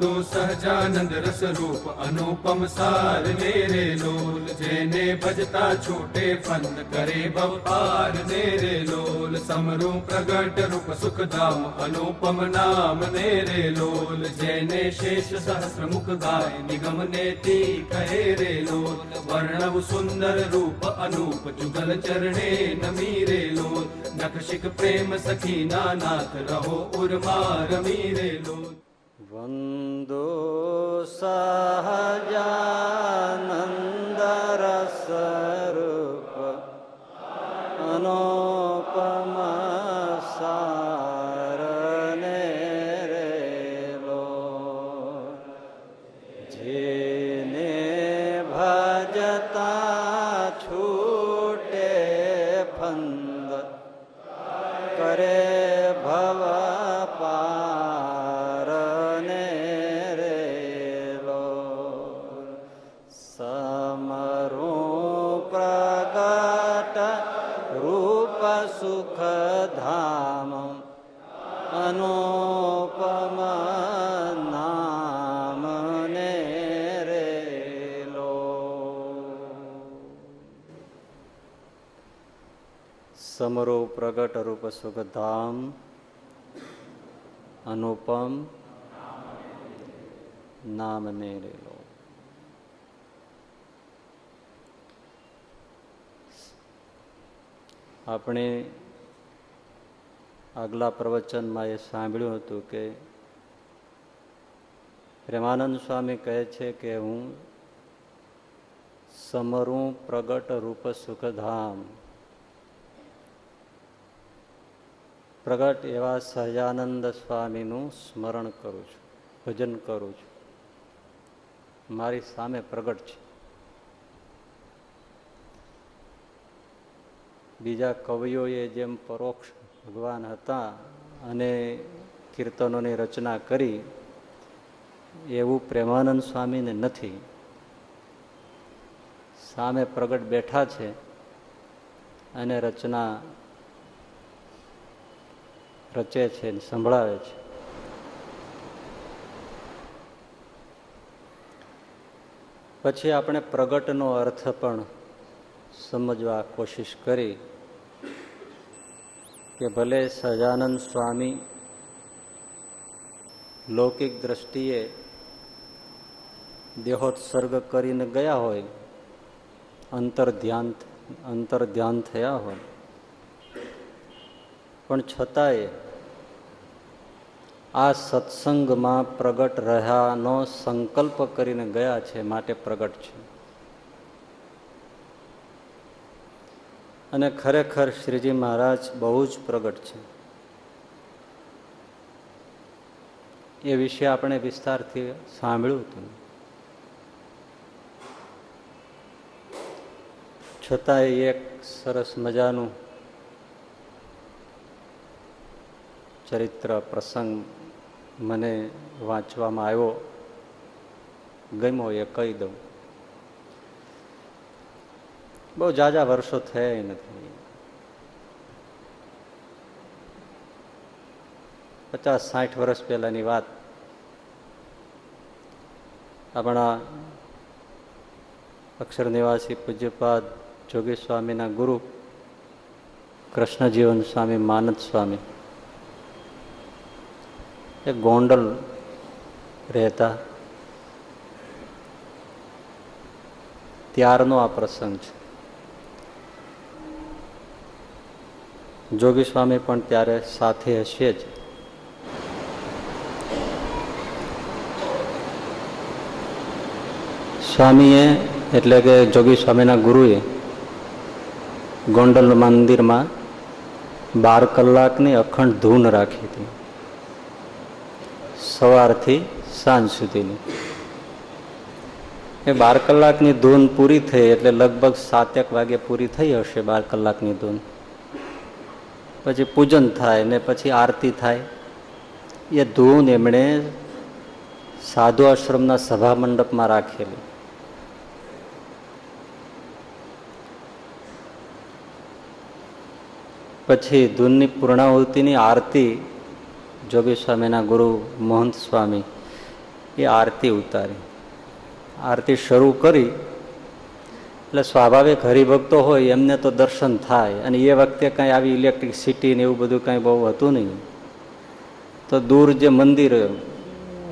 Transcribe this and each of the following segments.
વંદો સહજાનંદ રસ રૂપ અનુપમ સાર મેરે લોલ જેને ભજતા છૂટે ફન કરે બપાર મેરે લોલ સમરૂ પ્રગટ રૂપ સુખધામ અનુપમ નામ મેરે લોલ જેને શેષ સહસ્ર મુખ ગાય નિગમ નેતી કહે રે લોલ વર્ણવ સુંદર રૂપ અનુપ જુગલ ચરણે નમી રે લોલ નખશિક પ્રેમ સખી નાનાથ રહો ઉર્મા રમી લોલ सहजानन्दरसरु। પ્રગટ રૂપ સુખધામ અનુપમ નામ મેરેલો આપણે આગલા પ્રવચનમાં એ સાંભળ્યું હતું કે પ્રેમાનંદ સ્વામી કહે છે કે હું સમરું પ્રગટ રૂપ સુખધામ પ્રગટ એવા સહજાનંદ સ્વામીનું સ્મરણ કરું છું, ભજન કરું છું. મારી સામે પ્રગટ છે. બીજા કવિઓએ જેમ પરોક્ષ ભગવાન હતા અને કીર્તનોની રચના કરી, એવું પ્રેમાનંદ સ્વામીને નથી. સામે પ્રગટ બેઠા છે અને રચના રચે છે સંભળાવે છે. પછી આપણે પ્રગટનો અર્થ પણ સમજવા કોશિશ કરી કે ભલે સહજાનંદ સ્વામી લૌકિક દ્રષ્ટિએ દેહોત્સર્ગ કરીને ગયા હોય અંતર ધ્યાન અંતર ધ્યાન થયા હોય પણ છતાંય આ સત્સંગમાં પ્રગટ રહ્યાનો સંકલ્પ કરીને ગયા છે, માટે પ્રગટ છે. અને ખરેખર શ્રીજી મહારાજ બહુ જ પ્રગટ છે. એ વિશે આપણે વિસ્તારથી સાંભળ્યું હતું. છતાંય એક સરસ મજાનું ચરિત્ર પ્રસંગ મને વાંચવામાં આવ્યો, ગમ્યો એ કહી દઉં. બહુ જાજા વર્ષો થયા નથી. પચાસ સાઠ વર્ષ પહેલાની વાત. આપણા અક્ષર નિવાસી પૂજ્યપાદ જોગી સ્વામીના ગુરુ કૃષ્ણજીવન સ્વામી, માનદ સ્વામી. એ ગોંડલ રહેતા. ત્યારનો આ પ્રસંગ છે. જોગી સ્વામી પણ ત્યારે સાથે હશે જ. સ્વામીએ એટલે કે જોગી સ્વામીના ગુરુએ ગોંડલ મંદિરમાં બાર કલાકની અખંડ ધૂન રાખી હતી. સવારથી સાંજ સુધીની. એ બાર કલાકની ધૂન પૂરી થઈ એટલે લગભગ સાતેક વાગે પૂરી થઈ હશે બાર કલાકની ધૂન. પછી પૂજન થાય ને પછી આરતી થાય. એ ધૂન એમણે સાધુ આશ્રમના સભા મંડપમાં રાખેલી. પછી ધૂનની પૂર્ણાહુતિની આરતી જોગી સ્વામીના ગુરુ મોહંત સ્વામી એ આરતી ઉતારી. આરતી શરૂ કરી. એટલે સ્વાભાવિક હરિભક્તો હોય, એમને તો દર્શન થાય. અને એ વખતે કાંઈ આવી ઇલેક્ટ્રિસિટી ને એવું બધું કાંઈ બહુ હતું નહીં. તો દૂર જે મંદિર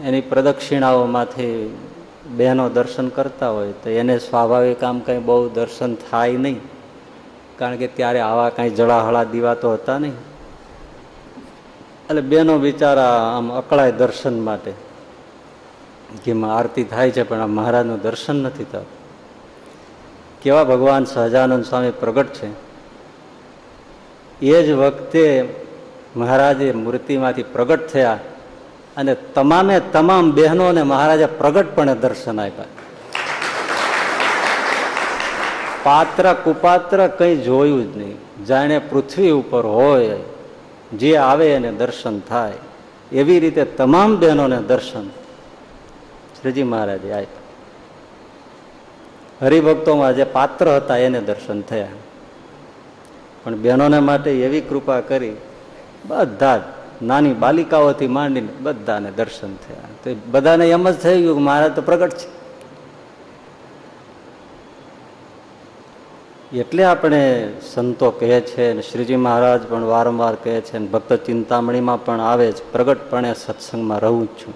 એની પ્રદક્ષિણાઓમાંથી બહેનો દર્શન કરતા હોય, તો એને સ્વાભાવિક આમ કંઈ બહુ દર્શન થાય નહીં. કારણ કે ત્યારે આવા કાંઈ જળાહળા દીવા તો હતા નહીં. એટલે બેનો બિચારા આમ અકળાય દર્શન માટે. જેમાં આરતી થાય છે, પણ આ મહારાજનું દર્શન નથી થતું. કેવા ભગવાન સહજાનંદ સ્વામી પ્રગટ છે. એ જ વખતે મહારાજે મૂર્તિમાંથી પ્રગટ થયા અને તમામે તમામ બહેનોને મહારાજે પ્રગટપણે દર્શન આપ્યા. પાત્ર કુપાત્ર કંઈ જોયું જ નહીં. જાણે પૃથ્વી ઉપર હોય જે આવે એને દર્શન થાય. એવી રીતે તમામ બહેનોને દર્શન. શ્રીજી મહારાજે આપ્યા હરિભક્તોમાં જે પાત્ર હતા એને દર્શન થયા. પણ બહેનોને માટે એવી કૃપા કરી, બધા નાની બાલિકાઓથી માંડીને બધાને દર્શન થયા. તો બધાને એમ જ થઈ ગયું કે મહારાજ તો પ્રગટ છે. એટલે આપણે સંતો કહે છે અને શ્રીજી મહારાજ પણ વારંવાર કહે છે અને ભક્ત ચિંતામણીમાં પણ આવે છે. પ્રગટપણે સત્સંગમાં રહું જ છું.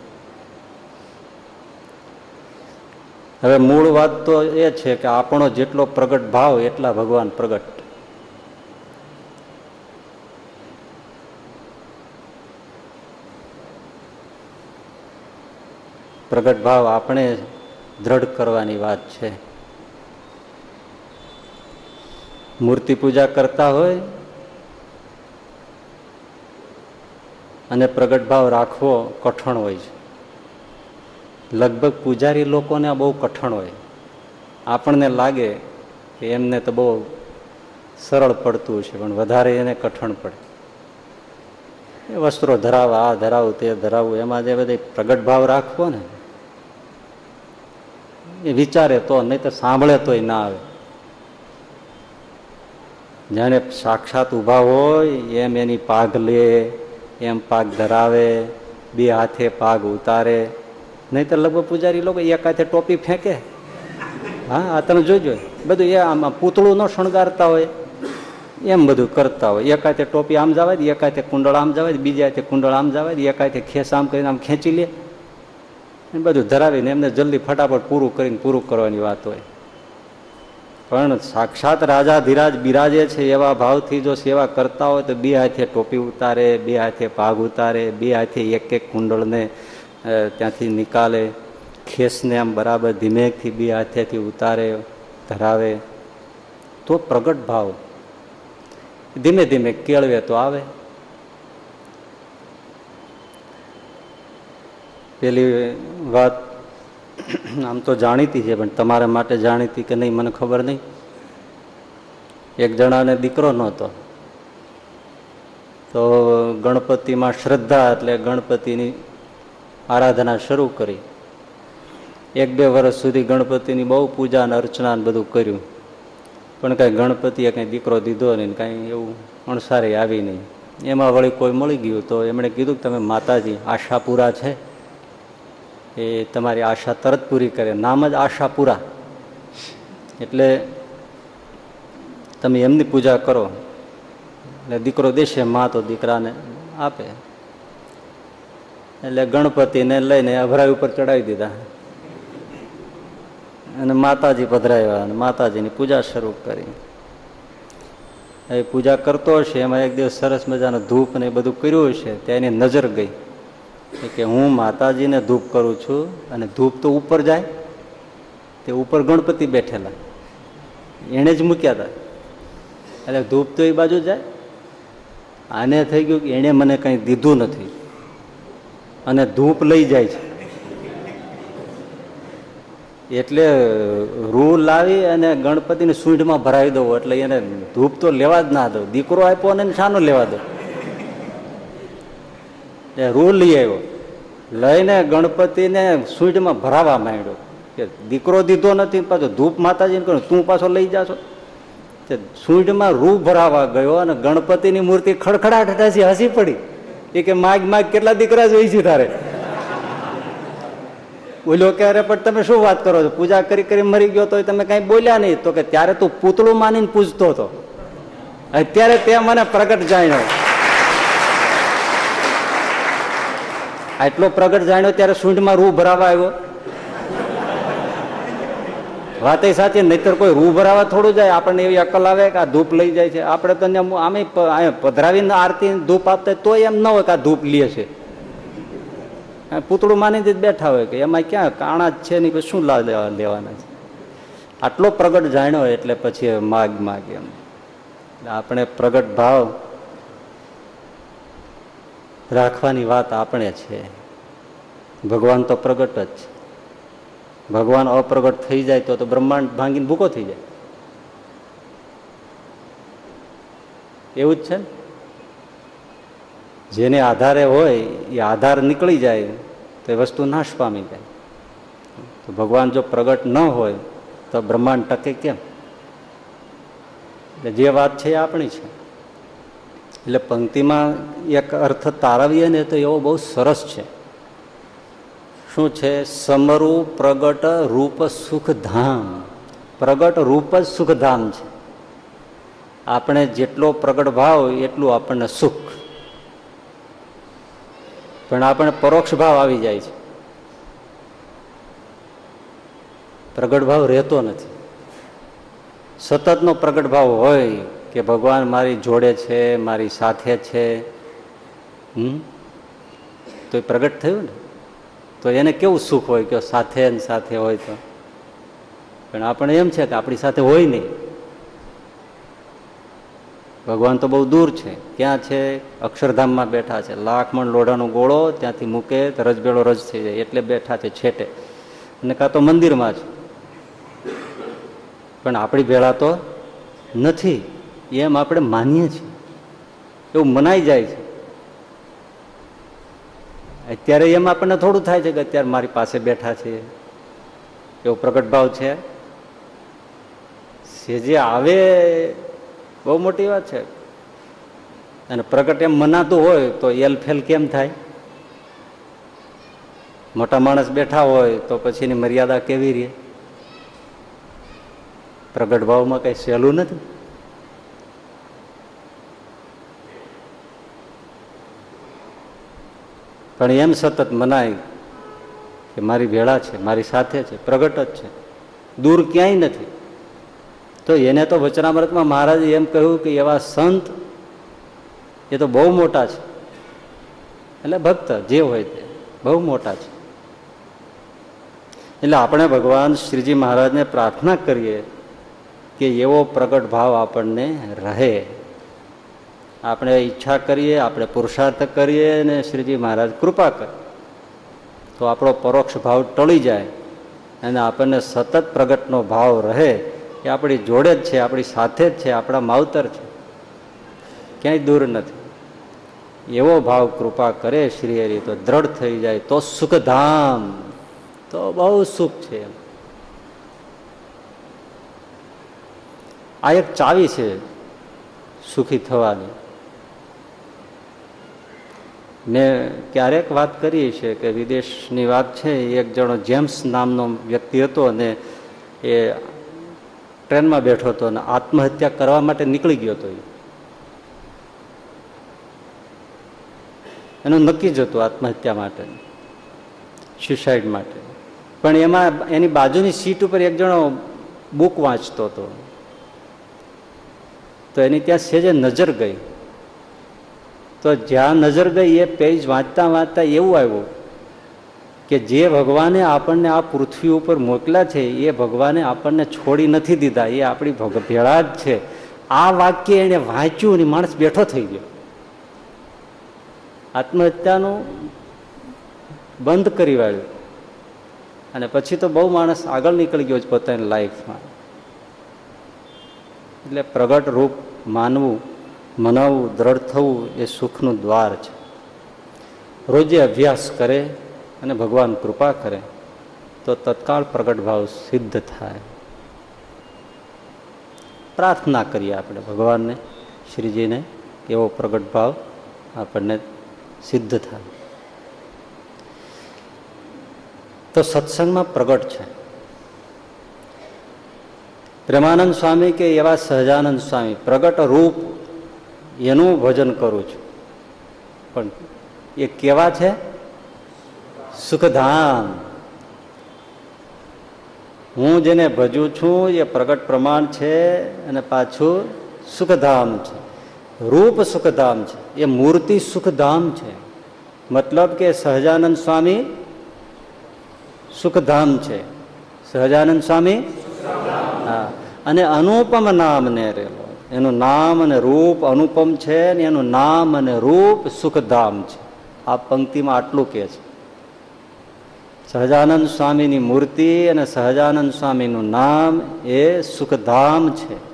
હવે મૂળ વાત તો એ છે કે આપણો જેટલો પ્રગટ ભાવ એટલા ભગવાન પ્રગટ. પ્રગટ ભાવ આપણે દ્રઢ કરવાની વાત છે. મૂર્તિ પૂજા કરતા હોય અને પ્રગટ ભાવ રાખવો કઠણ હોય છે. લગભગ પૂજારી લોકોને આ બહુ કઠણ હોય. આપણને લાગે કે એમને તો બહુ સરળ પડતું છે પણ વધારે એને કઠણ પડે. એ વસ્ત્રો ધરાવવા આ ધરાવું, તે ધરાવવું એમાં જે બધી પ્રગટ ભાવ રાખવો ને, એ વિચારે તો, નહીં તો સાંભળે તોય ના આવે. જાણે સાક્ષાત ઊભા હોય, એમ એની પાઘ લે, એમ પાઘ ધરાવે, બે હાથે પાઘ ઉતારે. નહીં તો લગભગ પૂજારી લોકો એક હાથે ટોપી ફેંકે. હા, આ તમે જોજો. બધું એ આમાં પૂતળું ન શણગારતા હોય, એમ બધું કરતા હોય. એક હાથે ટોપી આમ જવાય એક હાથે કુંડળ આમ જવાય બીજા હાથે કુંડળ આમ જવાય એક હાથે ખેસ આમ કરીને આમ ખેંચી લે. બધું ધરાવીને એમને જલ્દી ફટાફટ પૂરું કરીને પૂરું કરવાની વાત હોય. પણ સાક્ષાત રાજા ધીરાજ બિરાજે છે એવા ભાવથી જો સેવા કરતા હોય તો બે હાથે ટોપી ઉતારે, બે હાથે પાગ ઉતારે, બે હાથે એક એક કુંડળને ત્યાંથી નિકાલે, ખેસને આમ બરાબર ધીમેકથી બે હાથેથી ઉતારે, ધરાવે. તો પ્રગટ ભાવ. ધીમે ધીમે કેળવે તો આવે. પેલી વાત આમ તો જાણીતી છે, પણ તમારા માટે જાણીતી કે નહીં, મને ખબર નહીં. એક જણાને દીકરો નહોતો. તો ગણપતિમાં શ્રદ્ધા એટલે ગણપતિની આરાધના શરૂ કરી. એક બે વર્ષ સુધી ગણપતિની બહુ પૂજા અને અર્ચના ને બધું કર્યું. પણ કાંઈ ગણપતિએ કંઈ દીકરો દીધો નહીં કાંઈ એવું અણસારે આવી નહીં. એમાં વળી કોઈ મળી ગયું તો એમણે કીધું કે તમે માતાજી, આશાપુરા છે? એ તમારી આશા તરત પૂરી કરે. નામ જ આશા પૂરા એટલે તમે એમની પૂજા કરો. એટલે દીકરો દેશે, માં તો દીકરાને આપે. એટલે ગણપતિને લઈને અભરાઈ ઉપર ચડાવી દીધા. અને માતાજી પધરાવ્યા અને માતાજીની પૂજા શરૂ કરી. એ પૂજા કરતો હશે, એમાં એક દિવસ સરસ મજાનું ધૂપ ને એ બધું કર્યું હશે ત્યાં એની નજર ગઈ. કે હું માતાજીને ધૂપ કરું છું અને ધૂપ તો ઉપર જાય, તે ઉપર ગણપતિ બેઠેલા. એણે જ મૂક્યા હતા એટલે ધૂપ તો એ બાજુ જાય. આને થઈ ગયું કે એણે મને કંઈ દીધું નથી. અને ધૂપ લઈ જાય છે. એટલે રૂ લાવી અને ગણપતિની સૂંઢમાં ભરાવી દઉં, એટલે એને ધૂપ તો લેવા જ ના દઉં. દીકરો આપ્યો અને શાનો લેવા દઉં. એ રૂ લઈ આવ્યો. લઈને ગણપતિને સૂંઢમાં ભરાવા માંડ્યો કે દીકરો દીધો નથી, પાછો ધૂપ માતાજીને કહ્યું, તું પાછો લઈ જાશો. તે સૂંઢમાં રૂ ભરાવા ગયો અને ગણપતિની મૂર્તિ ખડખડાટ હસી હસી પડી. એ કે, માગ માગ, કેટલા દીકરા જોઈ છે તારે? બોલ્યો કે અરે પણ તમે શું વાત કરો છો? પૂજા કરી કરી મરી ગયો તો તમે કઈ બોલ્યા નહીં. તો કે, ત્યારે તું પૂતળું માનીને પૂજતો હતો. અત્યારે તે મને પ્રગટ જાણ્યો. આટલો પ્રગટ જાણ્યો ત્યારે સૂંઢમાં રૂ ભરાવા આવ્યો. વાતે સાચી નહીતર કોઈ રૂ ભરાવા થોડું જાય. આપણને એવી અકલ આવે કે આ ધૂપ લઈ જાય છે. આપણે તો આમે પધરાવીને આરતી ધૂપ આપતા તોય એમ ન હોય કે આ ધૂપ લે છે. પૂતળું માની જ બેઠા હોય કે એમાં ક્યાં કાણા જ છે નહીં શું લેવાના છે? આટલો પ્રગટ જાણ્યો એટલે પછી માગ માગ એમ આપણે પ્રગટ ભાવ રાખવાની વાત આપણે છે. ભગવાન તો પ્રગટ જ છે. ભગવાન અપ્રગટ થઈ જાય તો તો બ્રહ્માંડ ભાંગીને ભૂકો થઈ જાય. એવું જ છે ને? જેને આધારે હોય, એ આધાર નીકળી જાય, તો એ વસ્તુ નાશ પામી જાય. તો ભગવાન જો પ્રગટ ન હોય, તો બ્રહ્માંડ ટકે કેમ? એટલે જે વાત છે એ આપણી છે. એટલે પંક્તિમાં એક અર્થ તારવીએ ને તો એવો બહુ સરસ છે. શું છે? સમરુ પ્રગટ રૂપ સુખધામ પ્રગટ રૂપ જ સુખધામ છે. આપણે જેટલો પ્રગટ ભાવ એટલું આપણને સુખ. પણ આપણે પરોક્ષ ભાવ આવી જાય છે. પ્રગટ ભાવ રહેતો નથી. સતતનો પ્રગટ ભાવ હોય કે ભગવાન મારી જોડે છે, મારી સાથે છે હમ? તો એ પ્રગટ થયું ને? તો એને કેવું સુખ હોય કે સાથે ને સાથે હોય તો? પણ આપણે એમ છે કે આપણી સાથે હોય નહીં. ભગવાન તો બહુ દૂર છે. ક્યાં છે? અક્ષરધામમાં બેઠા છે. લાખમણ લોઢાનો ગોળો ત્યાંથી મૂકે રજબેળો રજ થઈ જાય. એટલે બેઠા છે છેટે. અને કાં તો મંદિરમાં છે. પણ આપણી ભેળા તો નથી. એમ આપણે માનીએ છીએ. એવું મનાઈ જાય છે. અત્યારે એમ આપણને થોડું થાય છે કે અત્યારે મારી પાસે બેઠા છે. એવો પ્રગટ ભાવ છે. જે આવે, બહુ મોટી વાત છે. અને પ્રગટ એમ મનાતું હોય તો એલફેલ કેમ થાય? મોટા માણસ બેઠા હોય તો પછી એની મર્યાદા કેવી રહે? પ્રગટ ભાવમાં કઈ સહેલું નથી. પણ એમ સતત મનાય કે મારી ભેળા છે, મારી સાથે છે, પ્રગટ જ છે. દૂર ક્યાંય નથી. તો એને તો વચનામૃતમાં મહારાજે એમ કહ્યું કે એવા સંત એ તો બહુ મોટા છે. એટલે ભક્ત જે હોય તે બહુ મોટા છે. એટલે આપણે ભગવાન શ્રીજી મહારાજને પ્રાર્થના કરીએ કે એવો પ્રગટ ભાવ આપણને રહે. આપણે ઈચ્છા કરીએ, આપણે પુરુષાર્થ કરીએ અને શ્રીજી મહારાજ કૃપા કરે. તો આપણો પરોક્ષ ભાવ ટળી જાય અને આપણને સતત પ્રગટનો ભાવ રહે એ આપણી જોડે જ છે, આપણી સાથે જ છે, આપણા માવતર છે. ક્યાંય દૂર નથી. એવો ભાવ કૃપા કરે શ્રી હરિ, તો દ્રઢ થઈ જાય, તો સુખધામ, તો બહુ સુખ છે એમ. આ એક ચાવી છે સુખી થવાની. મેં ક્યારેક વાત કરી છે કે વિદેશની વાત છે એક જણો જેમ્સ નામનો વ્યક્તિ હતો અને એ ટ્રેનમાં બેઠો હતો અને આત્મહત્યા કરવા માટે નીકળી ગયો હતો એનું નક્કી જ હતું આત્મહત્યા માટે સ્યુસાઇડ માટે. પણ એમાં એની બાજુની સીટ ઉપર એક જણો બુક વાંચતો હતો. તો એની ત્યાં સેજે નજર ગઈ. તો જ્યાં નજર ગઈ એ પેજ વાંચતા વાંચતા એવું આવ્યું કે જે ભગવાને આપણને આ પૃથ્વી ઉપર મોકલ્યા છે, એ ભગવાને આપણને છોડી નથી દીધા. એ આપણી ભેળા જ છે. આ વાક્ય એને વાંચ્યું અને માણસ બેઠો થઈ ગયો. આત્મહત્યાનું બંધ કરી વાળ્યું. અને પછી તો બહુ માણસ આગળ નીકળી ગયો છે પોતાની લાઈફમાં એટલે પ્રગટ રૂપ માનવું મનાવવું દ્રઢ થવું એ સુખનું દ્વાર છે. રોજે અભ્યાસ કરે અને ભગવાન કૃપા કરે, તો તત્કાળ પ્રગટ ભાવ સિદ્ધ થાય. પ્રાર્થના કરીએ આપણે ભગવાનને, શ્રીજીને, એવો પ્રગટ ભાવ આપણને સિદ્ધ થાય. તો સત્સંગમાં પ્રગટ છે. પ્રેમાનંદ સ્વામી કે એવા સહજાનંદ સ્વામી, પ્રગટ રૂપ એનું ભજન કરું છું. પણ એ કેવા છે? સુખધામ. હું જેને ભજું છું, એ પ્રગટ પ્રમાણ છે અને પાછું સુખધામ છે. રૂપ સુખધામ છે. એ મૂર્તિ સુખધામ છે. મતલબ કે સહજાનંદ સ્વામી સુખધામ છે. સહજાનંદ સ્વામી? હા. અને અનુપમ નામ ને રેલો. એનું નામ અને રૂપ અનુપમ છે ને એનું નામ અને રૂપ સુખધામ છે. આ પંક્તિમાં આટલું કે છે. સહજાનંદ સ્વામીની મૂર્તિ અને સહજાનંદ સ્વામીનું નામ એ સુખધામ છે.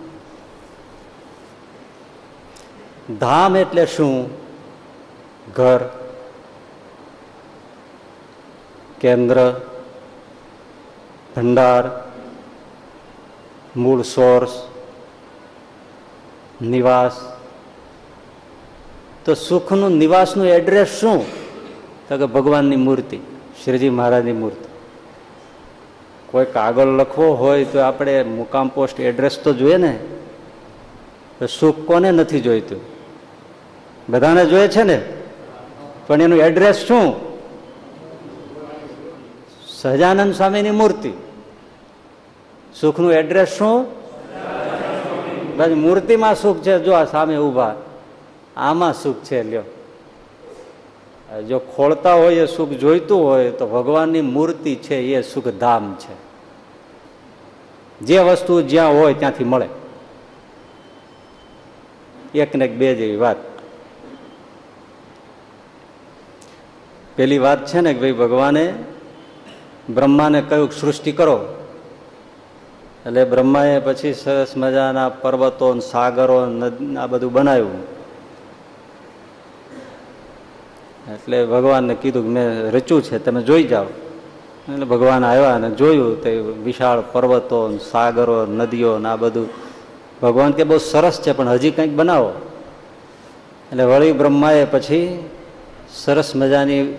ધામ એટલે શું? ઘર, કેન્દ્ર, ભંડાર, મૂળ સોર્સ નિવાસ. તો સુખનું નિવાસનું એડ્રેસ શું? તો કે ભગવાનની મૂર્તિ, શ્રીજી મહારાજની મૂર્તિ. કોઈ કાગળ લખવો હોય તો આપણે મુકામ પોસ્ટ એડ્રેસ તો જોઈએ ને? તો સુખ કોને નથી જોઈતું? બધાને જોઈએ છે ને? પણ એનું એડ્રેસ શું? સહજાનંદ સ્વામીની મૂર્તિ. સુખનું એડ્રેસ શું? બસ મૂર્તિમાં સુખ છે, જો આ સામે ઊભા. આમાં સુખ છે, લ્યો. જો ખોળતા હોય એ સુખ જોઈતું હોય, તો ભગવાનની મૂર્તિ છે, એ સુખધામ છે. જે વસ્તુ જ્યાં હોય, ત્યાંથી મળે. એક ને બે જેવી વાત. પેલી વાત છે ને કે ભાઈ ભગવાને બ્રહ્માને કહ્યું સૃષ્ટિ કરો. એટલે બ્રહ્માએ પછી સરસ મજાના પર્વતો સાગરો આ બધું બનાવ્યું. એટલે ભગવાનને કીધું કે મેં રચ્યું છે, તમે જોઈ જાઓ. એટલે ભગવાન આવ્યા અને જોયું તે વિશાળ પર્વતો સાગરો નદીઓ ને આ બધું. ભગવાન કે બહુ સરસ છે, પણ હજી કંઈક બનાવો. એટલે વળી બ્રહ્માએ પછી સરસ મજાની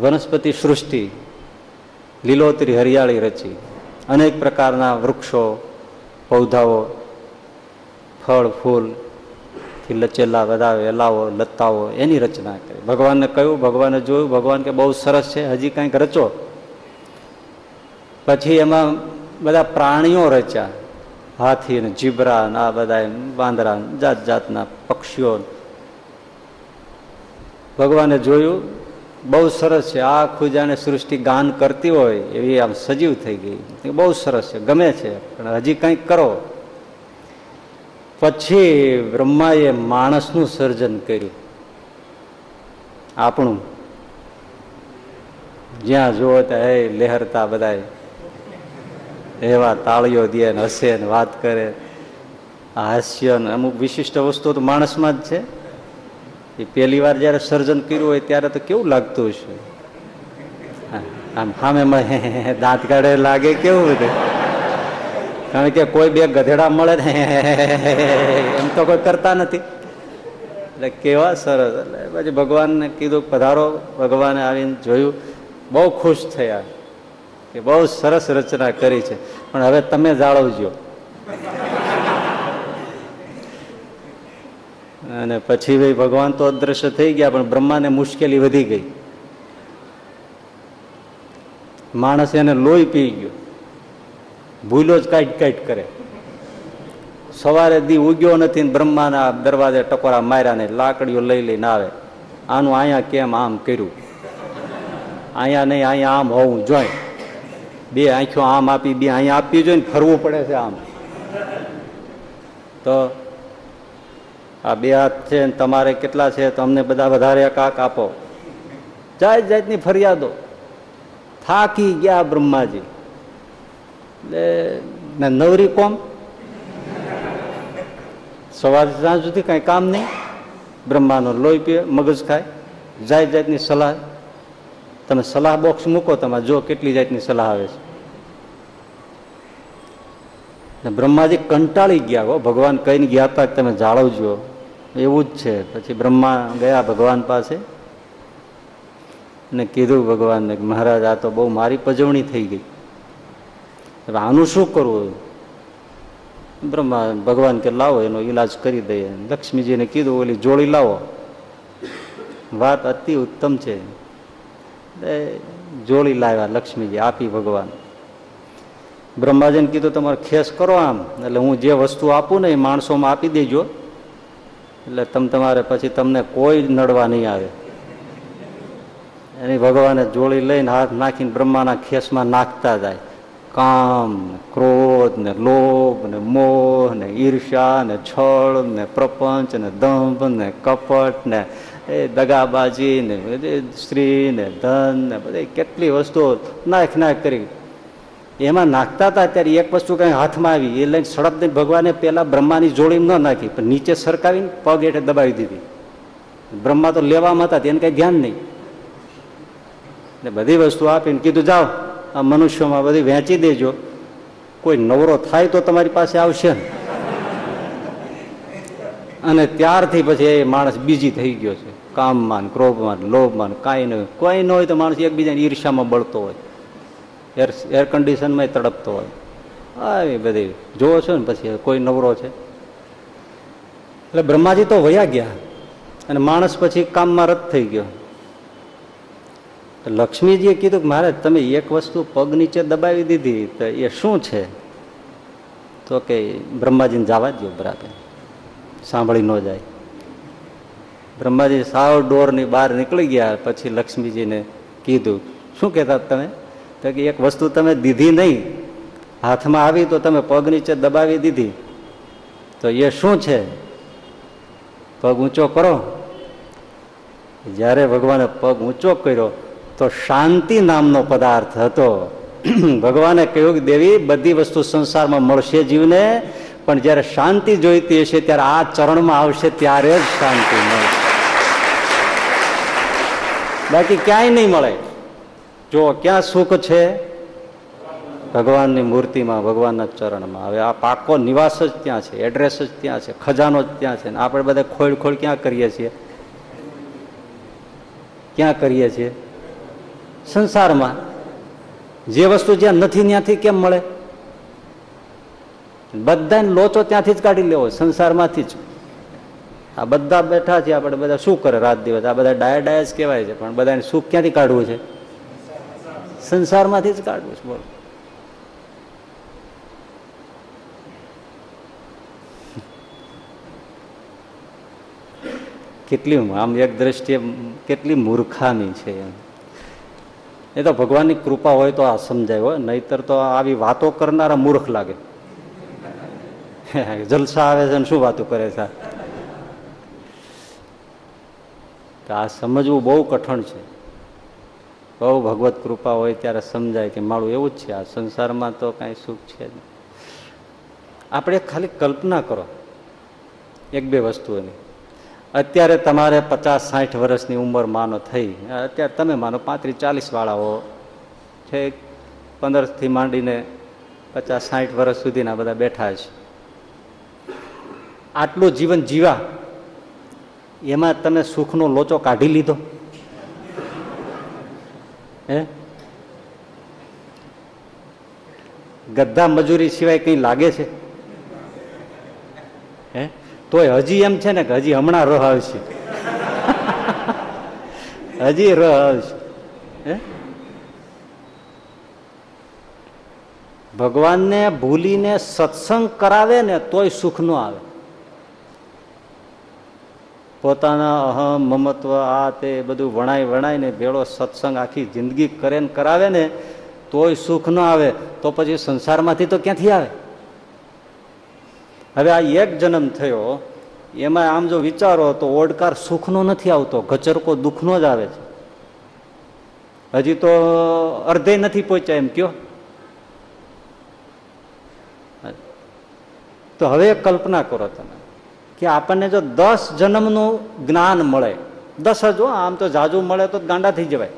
વનસ્પતિ સૃષ્ટિ, લીલોતરી, હરિયાળી રચી. અનેક પ્રકારના વૃક્ષો, પૌધાઓ, ફળ, ફૂલથી લચેલા બધા વેલાઓ, લતાઓ, એની રચના કરી. ભગવાનને કહ્યું, ભગવાને જોયું, ભગવાન કે બહુ સરસ છે, હજી કંઈક રચો. પછી એમાં બધા પ્રાણીઓ રચ્યા. હાથી ને જીબરા ને આ બધા વાંદરા જાત જાતના પક્ષીઓ. ભગવાને જોયું બહુ સરસ છે. આ જાણે સૃષ્ટિ ગાન કરતી હોય એવી આમ સજીવ થઈ ગઈ. બહુ સરસ છે. ગમે છે. પણ હજી કંઈક કરો. પછી બ્રહ્માએ માણસનું સર્જન કર્યું. આપણું. જ્યાં જુઓ ત્યાં, હે, લહેરતા બધા એવા તાળીઓ દે ને હસે ને વાત કરે. હાસ્ય ને અમુક વિશિષ્ટ વસ્તુ તો માણસમાં જ છે. એ પહેલી વાર જયારે સર્જન કર્યું હોય ત્યારે તો કેવું લાગતું હશે આમ સામે દાંત કાઢે લાગે કેવું બધું કારણ કે કોઈ બે ગધેડા મળે ને એમ તો કોઈ કરતા નથી એટલે કેવા સરસ એટલે પછી ભગવાનને કીધું પધારો ભગવાને આવીને જોયું બહુ ખુશ થયા કે બહુ સરસ રચના કરી છે પણ હવે તમે જાળવજો અને પછી ભાઈ ભગવાન તો અદ્રશ્ય થઈ ગયા, પણ બ્રહ્માને મુશ્કેલી વધી ગઈ. માણસ એને લોહી પી ગયો. ભૂલો જ કાઢ કાઢ કરે. સવારે દી ઉગ્યો નથી બ્રહ્માના દરવાજે ટકોરા માર્યા ને લાકડીઓ લઈ લઈને આવે. આનું અહીંયા કેમ આમ કર્યું? અહીંયા નહીં, અહીંયા આમ હોવું જોઈએ બે આંખો આમ આપી, બે અહીંયા આપવી જોઈએ ને ફરવું પડે છે આમ. તો આ બે હાથ છે ને તમારે કેટલા છે તો અમને બધા વધારે કાક આપો. જાત જાતની ફરિયાદો. થાકી ગયા બ્રહ્માજી. એટલે નવરી કોમ? સવાર સાંજ સુધી કઈ કામ નહીં. બ્રહ્માનો લોહી પીએ, મગજ ખાય. જાત જાતની સલાહ. તમે સલાહ બોક્સ મૂકો તમે જો કેટલી જાતની સલાહ આવે છે. બ્રહ્માજી કંટાળી ગયા હો. ભગવાન કહીને ગયા હતા તમે જાળવજો. એવું જ છે. પછી બ્રહ્મા ગયા ભગવાન પાસે ને કીધું ભગવાનને કે મહારાજ, આ તો બહુ મારી પજવણી થઈ ગઈ. હવે આનું શું કરવું? બ્રહ્મા ભગવાન કે લાવો, એનો ઈલાજ કરી દઈએ લક્ષ્મીજીને કીધું, ઓલી જોડી લાવો. વાત અતિ ઉત્તમ છે. જોડી લાવ્યા લક્ષ્મીજી, આપી ભગવાન. બ્રહ્માજીને કીધું, તમારે ખેસ કરો આમ. એટલે હું જે વસ્તુ આપું ને એ માણસોમાં આપી દેજો. એટલે તમ તમારે પછી તમને કોઈ નડવા નહીં આવે. એની ભગવાને જોડી લઈને હાથ નાખીને બ્રહ્માના ખેસમાં નાખતા જાય. કામ, ક્રોધ ને લોભ ને મોહ ને ઈર્ષા ને છળ ને પ્રપંચ ને દંભ ને કપટ ને એ દગાબાજી ને સ્ત્રી ને ધન ને બધી કેટલી વસ્તુઓ નાખ નાખ કરી એમાં નાખતા હતા ત્યારે એક વસ્તુ કઈ હાથમાં આવી, એ લઈને સડપ દઈને ભગવાને પેલા બ્રહ્માની જોડી ન નાખી, પણ નીચે સરકાવીને પગ હેઠે દબાવી દીધી. બ્રહ્મા તો લેવામાં હતા, તેને કઈ ધ્યાન નહીં. ને બધી વસ્તુ આપીને કીધું, જાઓ, આ મનુષ્યોમાં બધી વહેંચી દેજો. કોઈ નવરો થાય તો તમારી પાસે આવશે. અને ત્યારથી પછી એ માણસ બીજી થઈ ગયો છે. કામમાન ક્રોભમાન લોભમાન કાંઈ નહીં કોઈ ન હોય તો માણસ એકબીજાની ઈર્ષામાં બળતો હોય. એર એર કન્ડિશનમાં તડપતો હોય. આવી બધી જોવો છો ને પછી કોઈ નવરો છે. એટલે બ્રહ્માજી તો વયા ગયા અને માણસ પછી કામમાં રદ થઈ ગયો. લક્ષ્મીજીએ કીધું કે મહારાજ, તમે એક વસ્તુ પગ નીચે દબાવી દીધી, તો એ શું છે? તો કે બ્રહ્માજીને જવા દો બરાબર. સાંભળી ન જાય. બ્રહ્માજી સાવ ડોરની બહાર નીકળી ગયા, પછી લક્ષ્મીજીને કીધું. શું કહેતા તમે? તો કે એક વસ્તુ તમે દીધી નહીં, હાથમાં આવી તો તમે પગ નીચે દબાવી દીધી. તો એ શું છે? પગ ઊંચો કરો. જ્યારે ભગવાને પગ ઊંચો કર્યો, તો શાંતિ નામનો પદાર્થ હતો. ભગવાને કહ્યું કે, દેવી, બધી વસ્તુ સંસારમાં મળશે જીવને, પણ જ્યારે શાંતિ જોઈતી હશે, ત્યારે આ ચરણમાં આવશે, ત્યારે જ શાંતિ મળે બાકી ક્યાંય નહીં મળે. જો ક્યાં સુખ છે? ભગવાનની મૂર્તિમાં, ભગવાનના ચરણમાં. હવે આ પાકો નિવાસ જ ત્યાં છે, એડ્રેસ જ ત્યાં છે, ખજાનો જ ત્યાં છે. આપણે બધા ખોળ ખોળ ક્યાં કરીએ છીએ? ક્યાં કરીએ છીએ? સંસારમાં. જે વસ્તુ જ્યાં નથી, ત્યાંથી કેમ મળે? બધાને લોચો ત્યાંથી જ કાઢી લેવો, સંસારમાંથી જ. આ બધા બેઠા છે આપણે, બધા શું કરે રાત દિવસ? આ બધા ડાયા ડાયા જ કહેવાય છે, પણ બધાને સુખ ક્યાંથી કાઢવું છે? સંસારમાંથી જ કાઢવું છે, બોલો. કેટલી આમ એક દ્રષ્ટિએ કેટલી મૂર્ખામી છે એમ. એ તો ભગવાનની કૃપા હોય તો આ સમજાય હોય નહીતર તો આવી વાતો કરનારા મૂર્ખ લાગે. જલસા આવે છે ને શું વાતો કરે છે? આ સમજવું બહુ કઠણ છે. બહુ ભગવત કૃપા હોય ત્યારે સમજાય કે મારું એવું જ છે, આ સંસારમાં તો કાંઈ સુખ છે જ આપણે ખાલી કલ્પના કરો એક બે વસ્તુઓની. અત્યારે તમારે પચાસ સાઠ વર્ષની ઉંમર માનો થઈ, અત્યારે તમે માનો પાંત્રીસ ચાલીસવાળાઓ છે પંદરથી માંડીને પચાસ સાઠ વર્ષ સુધીના બધા બેઠા છે. આટલું જીવન જીવા, એમાં તમે સુખનો લોચો કાઢી લીધો? હે? ગધા મજૂરી સિવાય કંઈ લાગે છે? હે? તોય હજી એમ છે ને કે હજી હમણાં રહ આવશે. હજી રહ આવશે. હે? ભગવાનને ભૂલીને સત્સંગ કરાવે ને તોય સુખ ન આવે. પોતાના અહમ, મમત્વ, આ તે બધું વણાય વણાઈને ભેળો સત્સંગ આખી જિંદગી કરે ને કરાવે ને, તોય સુખ ન આવે, તો પછી સંસારમાંથી તો ક્યાંથી આવે? હવે આ એક જન્મ થયો, એમાં આમ જો વિચારો તો ઓડકાર સુખનો નથી આવતો ગચરકો દુઃખનો જ આવે છે. હજી તો અર્ધે નથી પહોંચ્યા એમ કયો. તો હવે કલ્પના કરો તમે. કે આપણને જો દસ જન્મનું જ્ઞાન મળે, દસ જ આમ તો જાજુ મળે તો ગાંડા થઈ જવાય.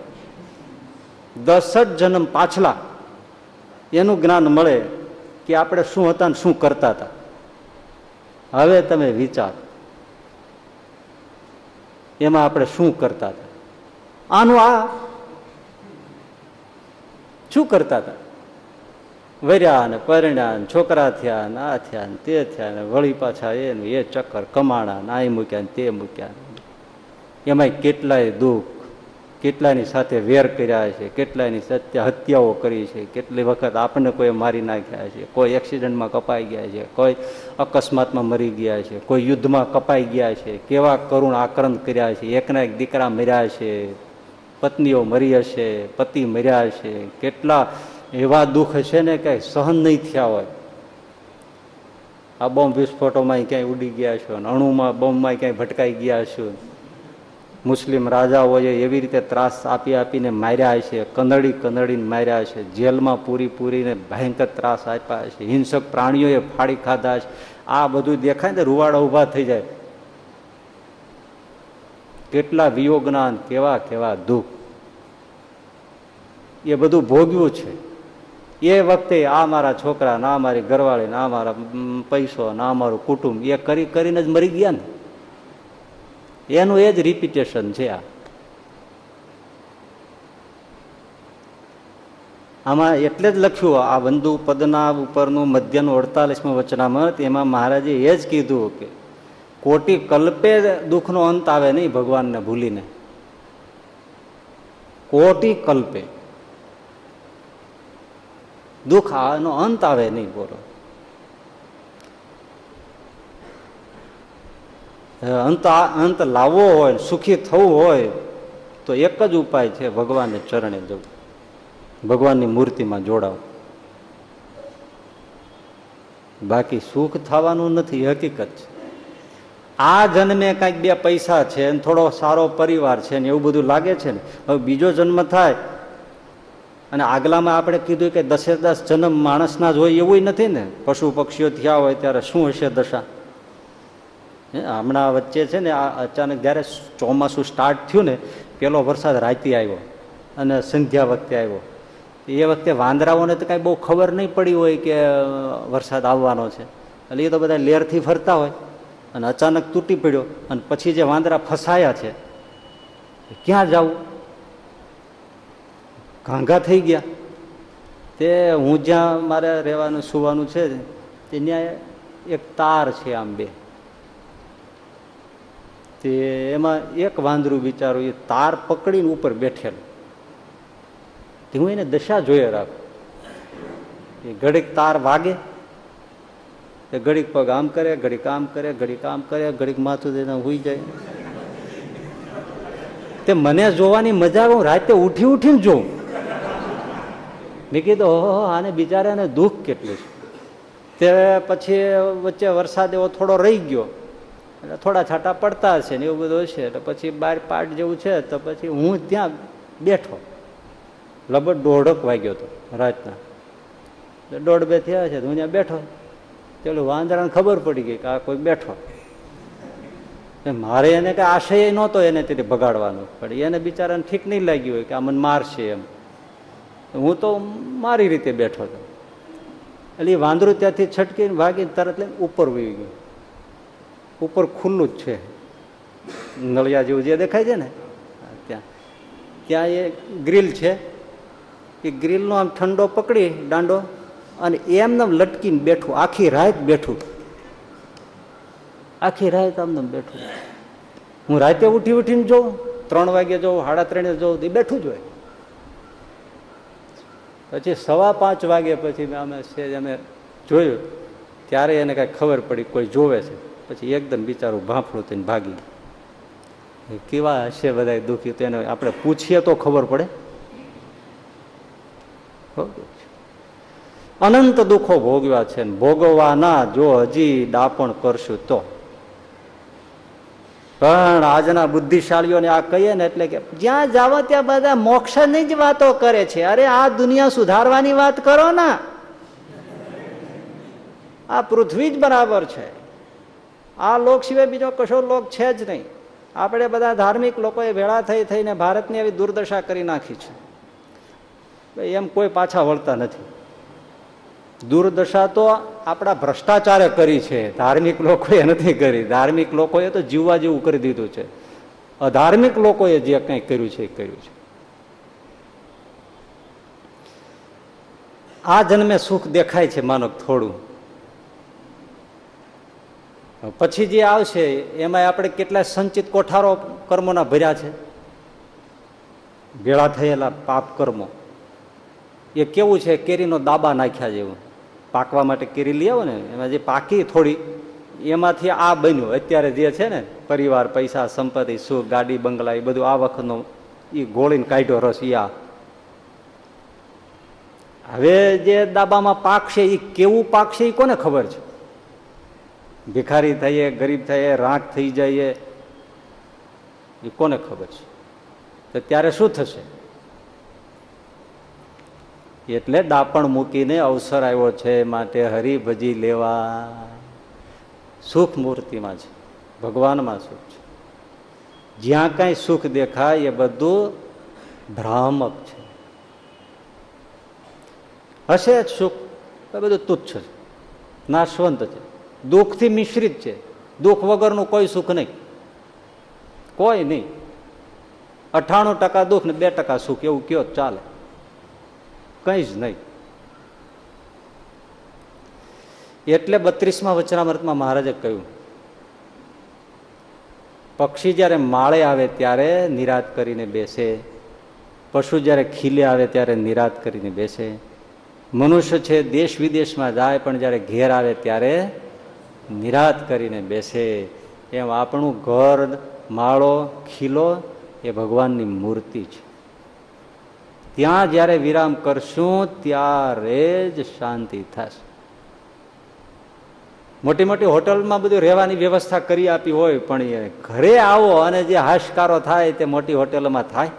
દસ જ જન્મ પાછલા એનું જ્ઞાન મળે કે આપણે શું હતા ને શું કરતા હતા. હવે તમે વિચાર, એમાં આપણે શું કરતા હતા? આનું આ શું કરતા હતા? વર્યા ને પરિણ્યા ને છોકરા થયા ને આ થયા ને તે થયા ને વળી પાછા એનું એ ચક્કર કમાણા ને આ મૂક્યા ને તે મૂક્યા એમાંય કેટલાય દુઃખ કેટલાની સાથે વેર કર્યા છે, કેટલાયની સત્ય હત્યાઓ કરી છે, કેટલી વખત આપણને કોઈ મારી નાખ્યા છે, કોઈ એક્સિડન્ટમાં કપાઈ ગયા છે, કોઈ અકસ્માતમાં મરી ગયા છે, કોઈ યુદ્ધમાં કપાઈ ગયા છે, કેવા કરુણ આક્રંદ કર્યા છે, એકના એક દીકરા મર્યા છે, પત્નીઓ મરી હશે, પતિ મર્યા છે, કેટલા એવા દુઃખ છે ને કે સહન નહીં થયા હોય. આ બોમ્બ વિસ્ફોટોમાં ક્યાંય ઉડી ગયા છો અણુમાં બોમ્બમાં ક્યાંય ભટકાઈ ગયા છો. મુસ્લિમ રાજાઓએ એવી રીતે ત્રાસ આપી આપીને માર્યા છે કંદડી કંદડીને માર્યા છે, જેલમાં પૂરી પૂરીને ભયંકર ત્રાસ આપ્યા છે, હિંસક પ્રાણીઓએ ફાડી ખાધા છે. આ બધું દેખાય ને રૂવાડા ઊભા થઈ જાય. કેટલા વિયોગના કેવા કેવા દુઃખ. એ બધું ભોગ્યું છે. એ વખતે આ મારા છોકરા ના મારી ઘરવાળી ના મારા પૈસો ના મારું કુટુંબ, એ કરી, કરીને જ મરી ગયા ને. એનું એ જ રિપીટેશન છે આમાં એટલે જ લખ્યું, આ બંધુ પદના ઉપરનું મધ્યનું અડતાલીસમું વચનામત, એમાં મહારાજે એ જ કીધું કે કોટી કલ્પે દુઃખનો અંત આવે નહીં ભગવાનને ભૂલીને. કોટી કલ્પે. દુઃખ આનો અંત આવે નહીં, બોલો. અંત અંત લાવવો હોય, સુખી થવું હોય, તો એક જ ઉપાય છે ભગવાનને ચરણે જવું. ભગવાનની મૂર્તિમાં જોડાવ. બાકી સુખ થવાનું નથી, હકીકત છે. આ જન્મે કાંઈક બે પૈસા છે ને થોડો સારો પરિવાર છે ને એવું બધું લાગે છે ને. હવે બીજો જન્મ થાય અને આગલામાં આપણે કીધું કે દસે દસ જન્મ માણસના જ હોય એવું નથી ને? પશુ પક્ષીઓ થયા હોય ત્યારે શું હશે દશા? હમણાં વચ્ચે છે ને આ અચાનક જ્યારે ચોમાસું સ્ટાર્ટ થયું ને, પેલો વરસાદ રાતે આવ્યો અને સંધ્યા વખતે આવ્યો. એ વખતે વાંદરાઓને તો કાંઈ બહુ ખબર નહીં પડી હોય કે વરસાદ આવવાનો છે. એટલે એ તો બધા લેરથી ફરતા હોય અને અચાનક તૂટી પડ્યો અને પછી જે વાંદરા ફસાયા છે ક્યાં જવું? ઘાંઘા થઈ ગયા. તે હું જ્યાં મારે રહેવાનું, સુવાનું છે, તે ત્યાં એક તાર છે આમ બે. તે એમાં એક વાંદરું બિચારું એ તાર પકડીને ઉપર બેઠેલું. તે હું એને દશા જોઈએ રાખું. એ ઘડીક તાર વાગે, એ ઘડીક પગ આમ કરે, ઘડીક આમ કરે, ઘડીક આમ કરે, ઘડીક માથું દઈને હોઈ જાય. તે મને જોવાની મજા હું રાતે ઉઠી ઉઠીને જોઉં. મેં કીધું, ઓહો આને બિચારાને દુઃખ કેટલું છે. તે પછી વચ્ચે વરસાદ એવો થોડો રહી ગયો. એટલે થોડા છાંટા પડતા હશે ને એવું બધું હશે. એટલે પછી બાર પાટ જેવું છે, તો પછી હું ત્યાં બેઠો. લગભગ દોઢક વાગ્યો હતો રાતના. દોઢ બે થયા છે હું ત્યાં બેઠો. પેલું વાંદરાને ખબર પડી ગઈ કે આ કોઈ બેઠો. મારે એને કઈ આશય નહોતો એને તે ભગાડવાનો. પણ એને બિચારાને ઠીક નહીં લાગ્યું હોય કે આ મને મારશે એમ. હું તો મારી રીતે બેઠો હતો. એટલે એ વાંદરું ત્યાંથી છટકીને ભાગીને તરત લઈને ઉપર વહી ગયું. ઉપર ખુલ્લું જ છે. નળિયા જેવું જે દેખાય છે ને, ત્યાં. ત્યાં એ ગ્રીલ છે. એ ગ્રીલનો આમ ઠંડો પકડી, દાંડો, અને એમને લટકીને બેઠું. આખી રાત બેઠું. આખી રાત આમને બેઠું. હું રાતે ઉઠી ઉઠીને જોઉં, ત્રણ વાગે જોઉં, સાડા ત્રણે જોઉં એ બેઠું જ હોય. પછી સવા પાંચ વાગે પછી અમે સેજ અમે જોયું. ત્યારે એને કાંઈ ખબર પડી, કોઈ જોવે છે. પછી એકદમ બિચારું ભાંફળું થઈને ભાગી કેવા હશે બધા દુઃખી, તો એને આપણે પૂછીએ તો ખબર પડે. અનંત દુઃખો ભોગવ્યા છે ભોગવવાના જો હજી ડાપણ કરશું તો. પણ આજના બુદ્ધિશાળીઓને આ કહીએ ને એટલે કે જ્યાં જાવ ત્યાં બધા મોક્ષની જ વાતો કરે છે. અરે આ દુનિયા સુધારવાની વાત કરો ને. આ પૃથ્વી જ બરાબર છે. આ લોક સિવાય બીજો કશો લોક છે જ નહીં. આપણે બધા ધાર્મિક લોકોએ ભેળા થઈ થઈને ભારતની આવી દુર્દશા કરી નાખી છે. એમ કોઈ પાછા વળતા નથી. દુર્દશા તો આપણા ભ્રષ્ટાચારે કરી છે. ધાર્મિક લોકોએ નથી કરી. ધાર્મિક લોકોએ તો જીવવા જેવું કરી દીધું છે. અધાર્મિક લોકોએ જે કંઈ કર્યું છે એ કર્યું છે. આ જન્મે સુખ દેખાય છે માનવ થોડું. પછી જે આવશે એમાં આપણે કેટલા સંચિત કોઠારો કર્મોના ભર્યા છે? ભેળા થયેલા પાપ કર્મો. એ કેવું છે? કેરીનો દાબા નાખ્યા જેવું. પાકવા માટે કેરી લઈ આવો ને, એમાં જે પાકી થોડી, એમાંથી આ બન્યું. અત્યારે જે છે ને, પરિવાર, પૈસા, સંપત્તિ, સુખ, ગાડી, બંગલા, એ બધું આ વખતનો એ ગોળીને કાઢ્યો રસ આ. હવે જે દાબામાં પાકશે એ કેવું પાકશે એ કોને ખબર છે? ભિખારી થઈએ, ગરીબ થઈએ, રાંક થઈ જઈએ એ કોને ખબર છે? તો ત્યારે શું થશે? એટલે દાપણ મૂકીને અવસર આવ્યો છે માટે હરિભજી લેવા. સુખ મૂર્તિમાં છે. ભગવાનમાં સુખ છે. જ્યાં કાંઈ સુખ દેખાય એ બધું ભ્રામક છે. હશે જ સુખ એ બધું તુચ્છ છે. નાશવંત છે. દુઃખથી મિશ્રિત છે. દુઃખ વગરનું કોઈ સુખ નહીં. કોઈ નહીં. અઠાણું ટકા દુઃખ ને બે ટકા સુખ, એવું કયો ચાલે. કઈ જ નહીં. એટલે બત્રીસમાં વચનામૃતમાં મહારાજે કહ્યું, પક્ષી જ્યારે માળે આવે ત્યારે નિરાત કરીને બેસે, પશુ જ્યારે ખીલે આવે ત્યારે નિરાત કરીને બેસે. મનુષ્ય છે, દેશ વિદેશમાં જાય, પણ જ્યારે ઘેર આવે ત્યારે નિરાત કરીને બેસે. એમ આપણું ઘર, માળો, ખીલો એ ભગવાનની મૂર્તિ છે. ત્યાં જ્યારે વિરામ કરશું, ત્યારે જ શાંતિ થશે. મોટી મોટી હોટલમાં બધું રહેવાની વ્યવસ્થા કરી આપી હોય, પણ એ ઘરે આવો અને જે હાશકારો થાય તે મોટી હોટેલમાં થાય.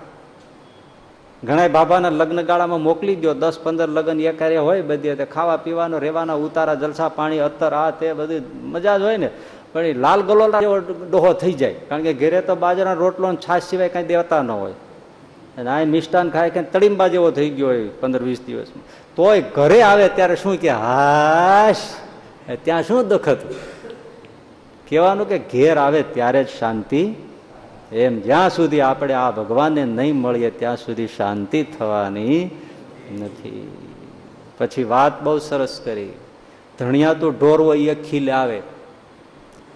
ઘણા બાબાના લગ્નગાળામાં મોકલી દો દસ પંદર લગ્ન એકારે હોય, બધી તે ખાવા પીવાનો, રહેવાના, ઉતારા, જલસા, પાણી અત્તર આ તે બધી મજા જ હોય ને. પણ એ લાલ ગલોલા ડોહો થઈ જાય. કારણ કે ઘેરે તો બાજરાના રોટલો છાશ સિવાય કાંઈ દેવતા ન હોય. અને આ મિષ્ટાન ખાય કે તળીંબા જેવો થઈ ગયો હોય પંદર વીસ દિવસમાં. તોય ઘરે આવે ત્યારે શું કે, હાશ ત્યાં શું દુઃખ કહેવાનું કે ઘેર આવે ત્યારે જ શાંતિ. એમ જ્યાં સુધી આપણે આ ભગવાનને નહીં મળીએ ત્યાં સુધી શાંતિ થવાની નથી. પછી વાત બહુ સરસ કરી. ધણિયા તો ઢોર હોય એ ખીલે આવે.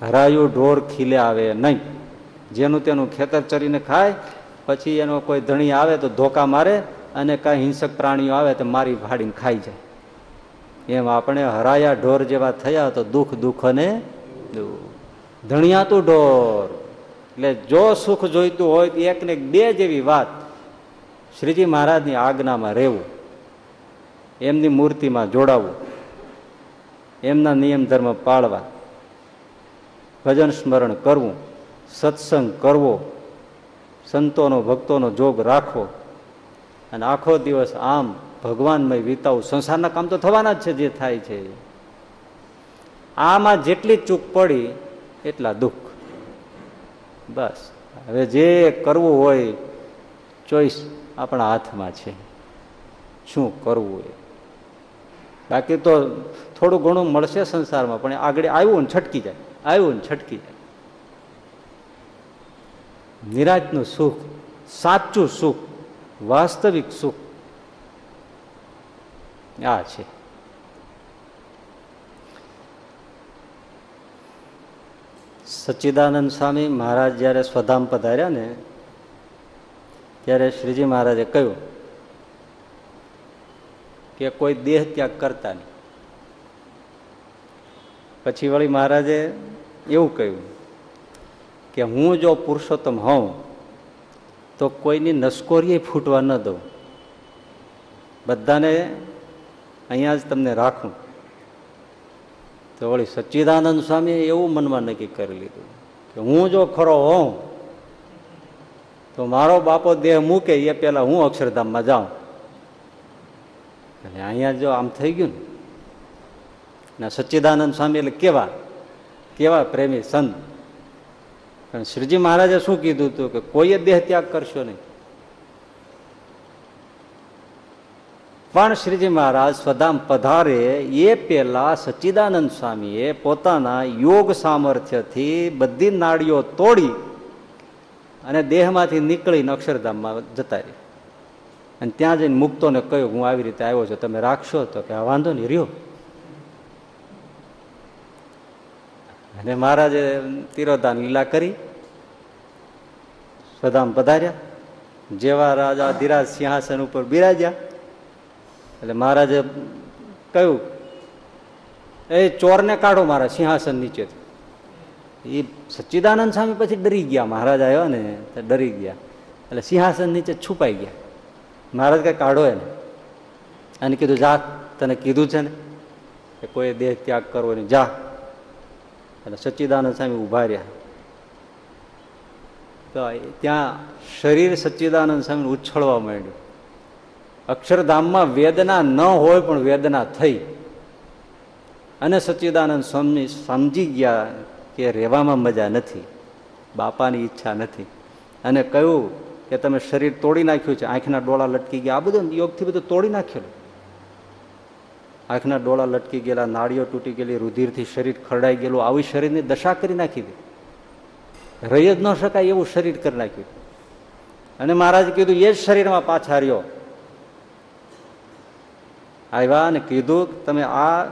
હરાયું ઢોર ખીલે આવે નહીં. જેનું તેનું ખેતર ચરીને ખાય પછી એનો કોઈ ધણી આવે તો ધોકા મારે અને કાંઈ હિંસક પ્રાણીઓ આવે તો મારી ફાડીને ખાઈ જાય. એમ આપણે હરાયા ઢોર જેવા થયા તો દુઃખ દુઃખ અને ધણિયાતું ઢોર. એટલે જો સુખ જોઈતું હોય તો એક ને બે જેવી વાત શ્રીજી મહારાજની આજ્ઞામાં રહેવું. એમની મૂર્તિમાં જોડાવવું એમના નિયમ ધર્મ પાળવા. ભજન સ્મરણ કરવું. સત્સંગ કરવો. સંતોનો, ભક્તોનો જોગ રાખો. અને આખો દિવસ આમ ભગવાનમય વિતાવું. સંસારના કામ તો થવાના જ છે જે થાય છે. આમાં જેટલી ચૂક પડી, એટલા દુઃખ. બસ. હવે જે કરવું હોય, ચોઈસ આપણા હાથમાં છે. શું કરવું એ? બાકી તો થોડું ઘણું મળશે સંસારમાં, પણ આગળ આવ્યું ને છટકી જાય. આવ્યું ને છટકી જાય. નિરાજનું સુખ, સાચું સુખ, વાસ્તવિક સુખ આ છે. સચ્ચિદાનંદ સ્વામી મહારાજ જ્યારે સ્વધામ પધાર્યા ને, ત્યારે શ્રીજી મહારાજે કહ્યું કે કોઈ દેહ ત્યાગ કરતા નહીં. પછી વળી મહારાજે એવું કહ્યું કે હું જો પુરુષોત્તમ હોઉં, તો કોઈની નસકોરીએ ફૂટવા ન દઉં. બધાને અહીંયા જ તમને રાખું. તો વળી સચ્ચિદાનંદ સ્વામીએ એવું મનમાં નક્કી કરી લીધું કે હું જો ખરો હોઉં, તો મારો બાપો દેહ મૂકે, એ પહેલા હું અક્ષરધામમાં જાઉં. એટલે અહીંયા જો આમ થઈ ગયું ને. સચ્ચિદાનંદ સ્વામી એટલે કેવા? કેવા પ્રેમી સંત? પણ શ્રીજી મહારાજે શું કીધું હતું કે કોઈએ દેહ ત્યાગ કરશો નહીં. પણ શ્રીજી મહારાજ સ્વધામ પધારે એ પેલા સચ્ચિદાનંદ સ્વામીએ પોતાના યોગ સામર્થ્યથી બધી નાડીઓ તોડી અને દેહમાંથી નીકળીને અક્ષરધામમાં જતા રહી અને ત્યાં જઈને મુક્તોને કહ્યું હું આવી રીતે આવ્યો છું તમે રાખશો તો કે "હા, વાંધો નહીં રહ્યો. અને મહારાજે તિરોધાન લીલા કરી સ્વધામ પધાર્યા. જેવા રાજા ધીરાજ સિંહાસન ઉપર બિરાજ્યા. એટલે મહારાજે કહ્યું, એ ચોરને કાઢો મારા સિંહાસન નીચેથી એ સચ્ચિદાનંદ સ્વામી પછી ડરી ગયા. મહારાજ આવ્યો ને ડરી ગયા. એટલે સિંહાસન નીચે છુપાઈ ગયા. મહારાજ કઈ કાઢો એને. અને કીધું, જા. તને કીધું છે ને, કે કોઈ દેહ ત્યાગ કરવો નહીં. જા. એટલે સચ્ચિદાનંદ સ્વામી ઊભા રહ્યા. તો ત્યાં શરીર સચ્ચિદાનંદ સ્વામી ઉછળવા માંડ્યું. અક્ષરધામમાં વેદના ન હોય પણ વેદના થઈ. અને સચ્ચિદાનંદ સ્વામી સમજી ગયા કે રહેવામાં મજા નથી, બાપાની ઈચ્છા નથી. અને કહ્યું કે તમે શરીર તોડી નાખ્યું છે, આંખના ડોળા લટકી ગયા. આ બધું યોગથી બધું તોડી નાખેલું. આંખના ડોળા લટકી ગયેલા નાળીઓ તૂટી ગયેલી, રુધિરથી શરીર ખરડાઈ ગયેલું, આવી શરીરની દશા કરી નાખી દીધી. રહી જ ન શકાય એવું શરીર કરી નાખ્યું. અને મહારાજ કીધું, એ જ શરીરમાં પાછા રહ્યો. આવ્યા અને કીધું, તમે આ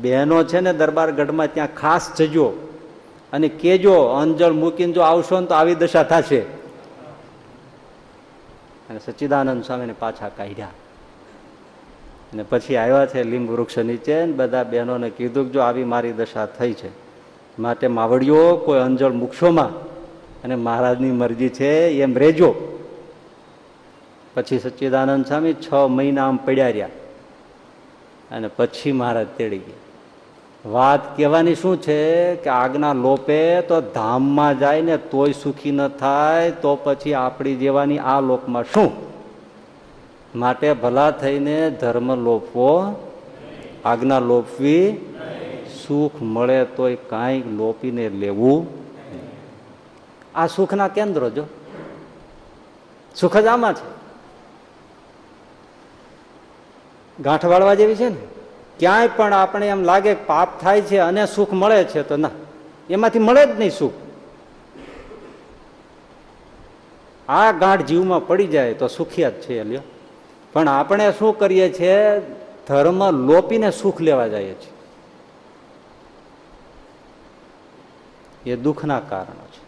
બહેનો છે ને દરબાર ગઢમાં ત્યાં ખાસ જજો અને કેજો અંજળ મૂકીને જો આવશો ને તો આવી દશા થશે. અને સચ્ચિદાનંદ સ્વામીને પાછા કાઢ્યા. અને પછી આવ્યા છે લીંબ વૃક્ષ નીચે બધા બહેનોને કીધું કે જો આવી મારી દશા થઈ છે. માટે માવડીઓ કોઈ અંજળ મૂકશોમાં અને મહારાજની મરજી છે એમ રેજો. પછી સચ્ચિદાનંદ સ્વામી છ મહિના આમ પડ્યા અને પછી મહારાજ તેડી ગયા. વાત કહેવાની શું છે કે આગના લોપે તો ધામમાં જાય ને તોય સુખી ન થાય, તો પછી આપણી જેવાની આ લોકમાં શું? માટે ભલા થઈને ધર્મ લોપવો, આજ્ઞા લોપવી, સુખ મળે તોય કાંઈ લોપીને લેવું આ સુખના કેન્દ્રો જો. સુખ જ આમાં છે. ગાંઠ વાળવા જેવી છે ને. ક્યાંય પણ આપણે એમ લાગે પાપ થાય છે અને સુખ મળે છે તો ના, એમાંથી મળે જ નહીં સુખ. આ ગાંઠ જીવમાં પડી જાય તો સુખિયા જ છે, લ્યો. પણ આપણે શું કરીએ છીએ? ધર્મ લોપીને સુખ લેવા જઈએ છીએ. એ દુઃખના કારણો છે.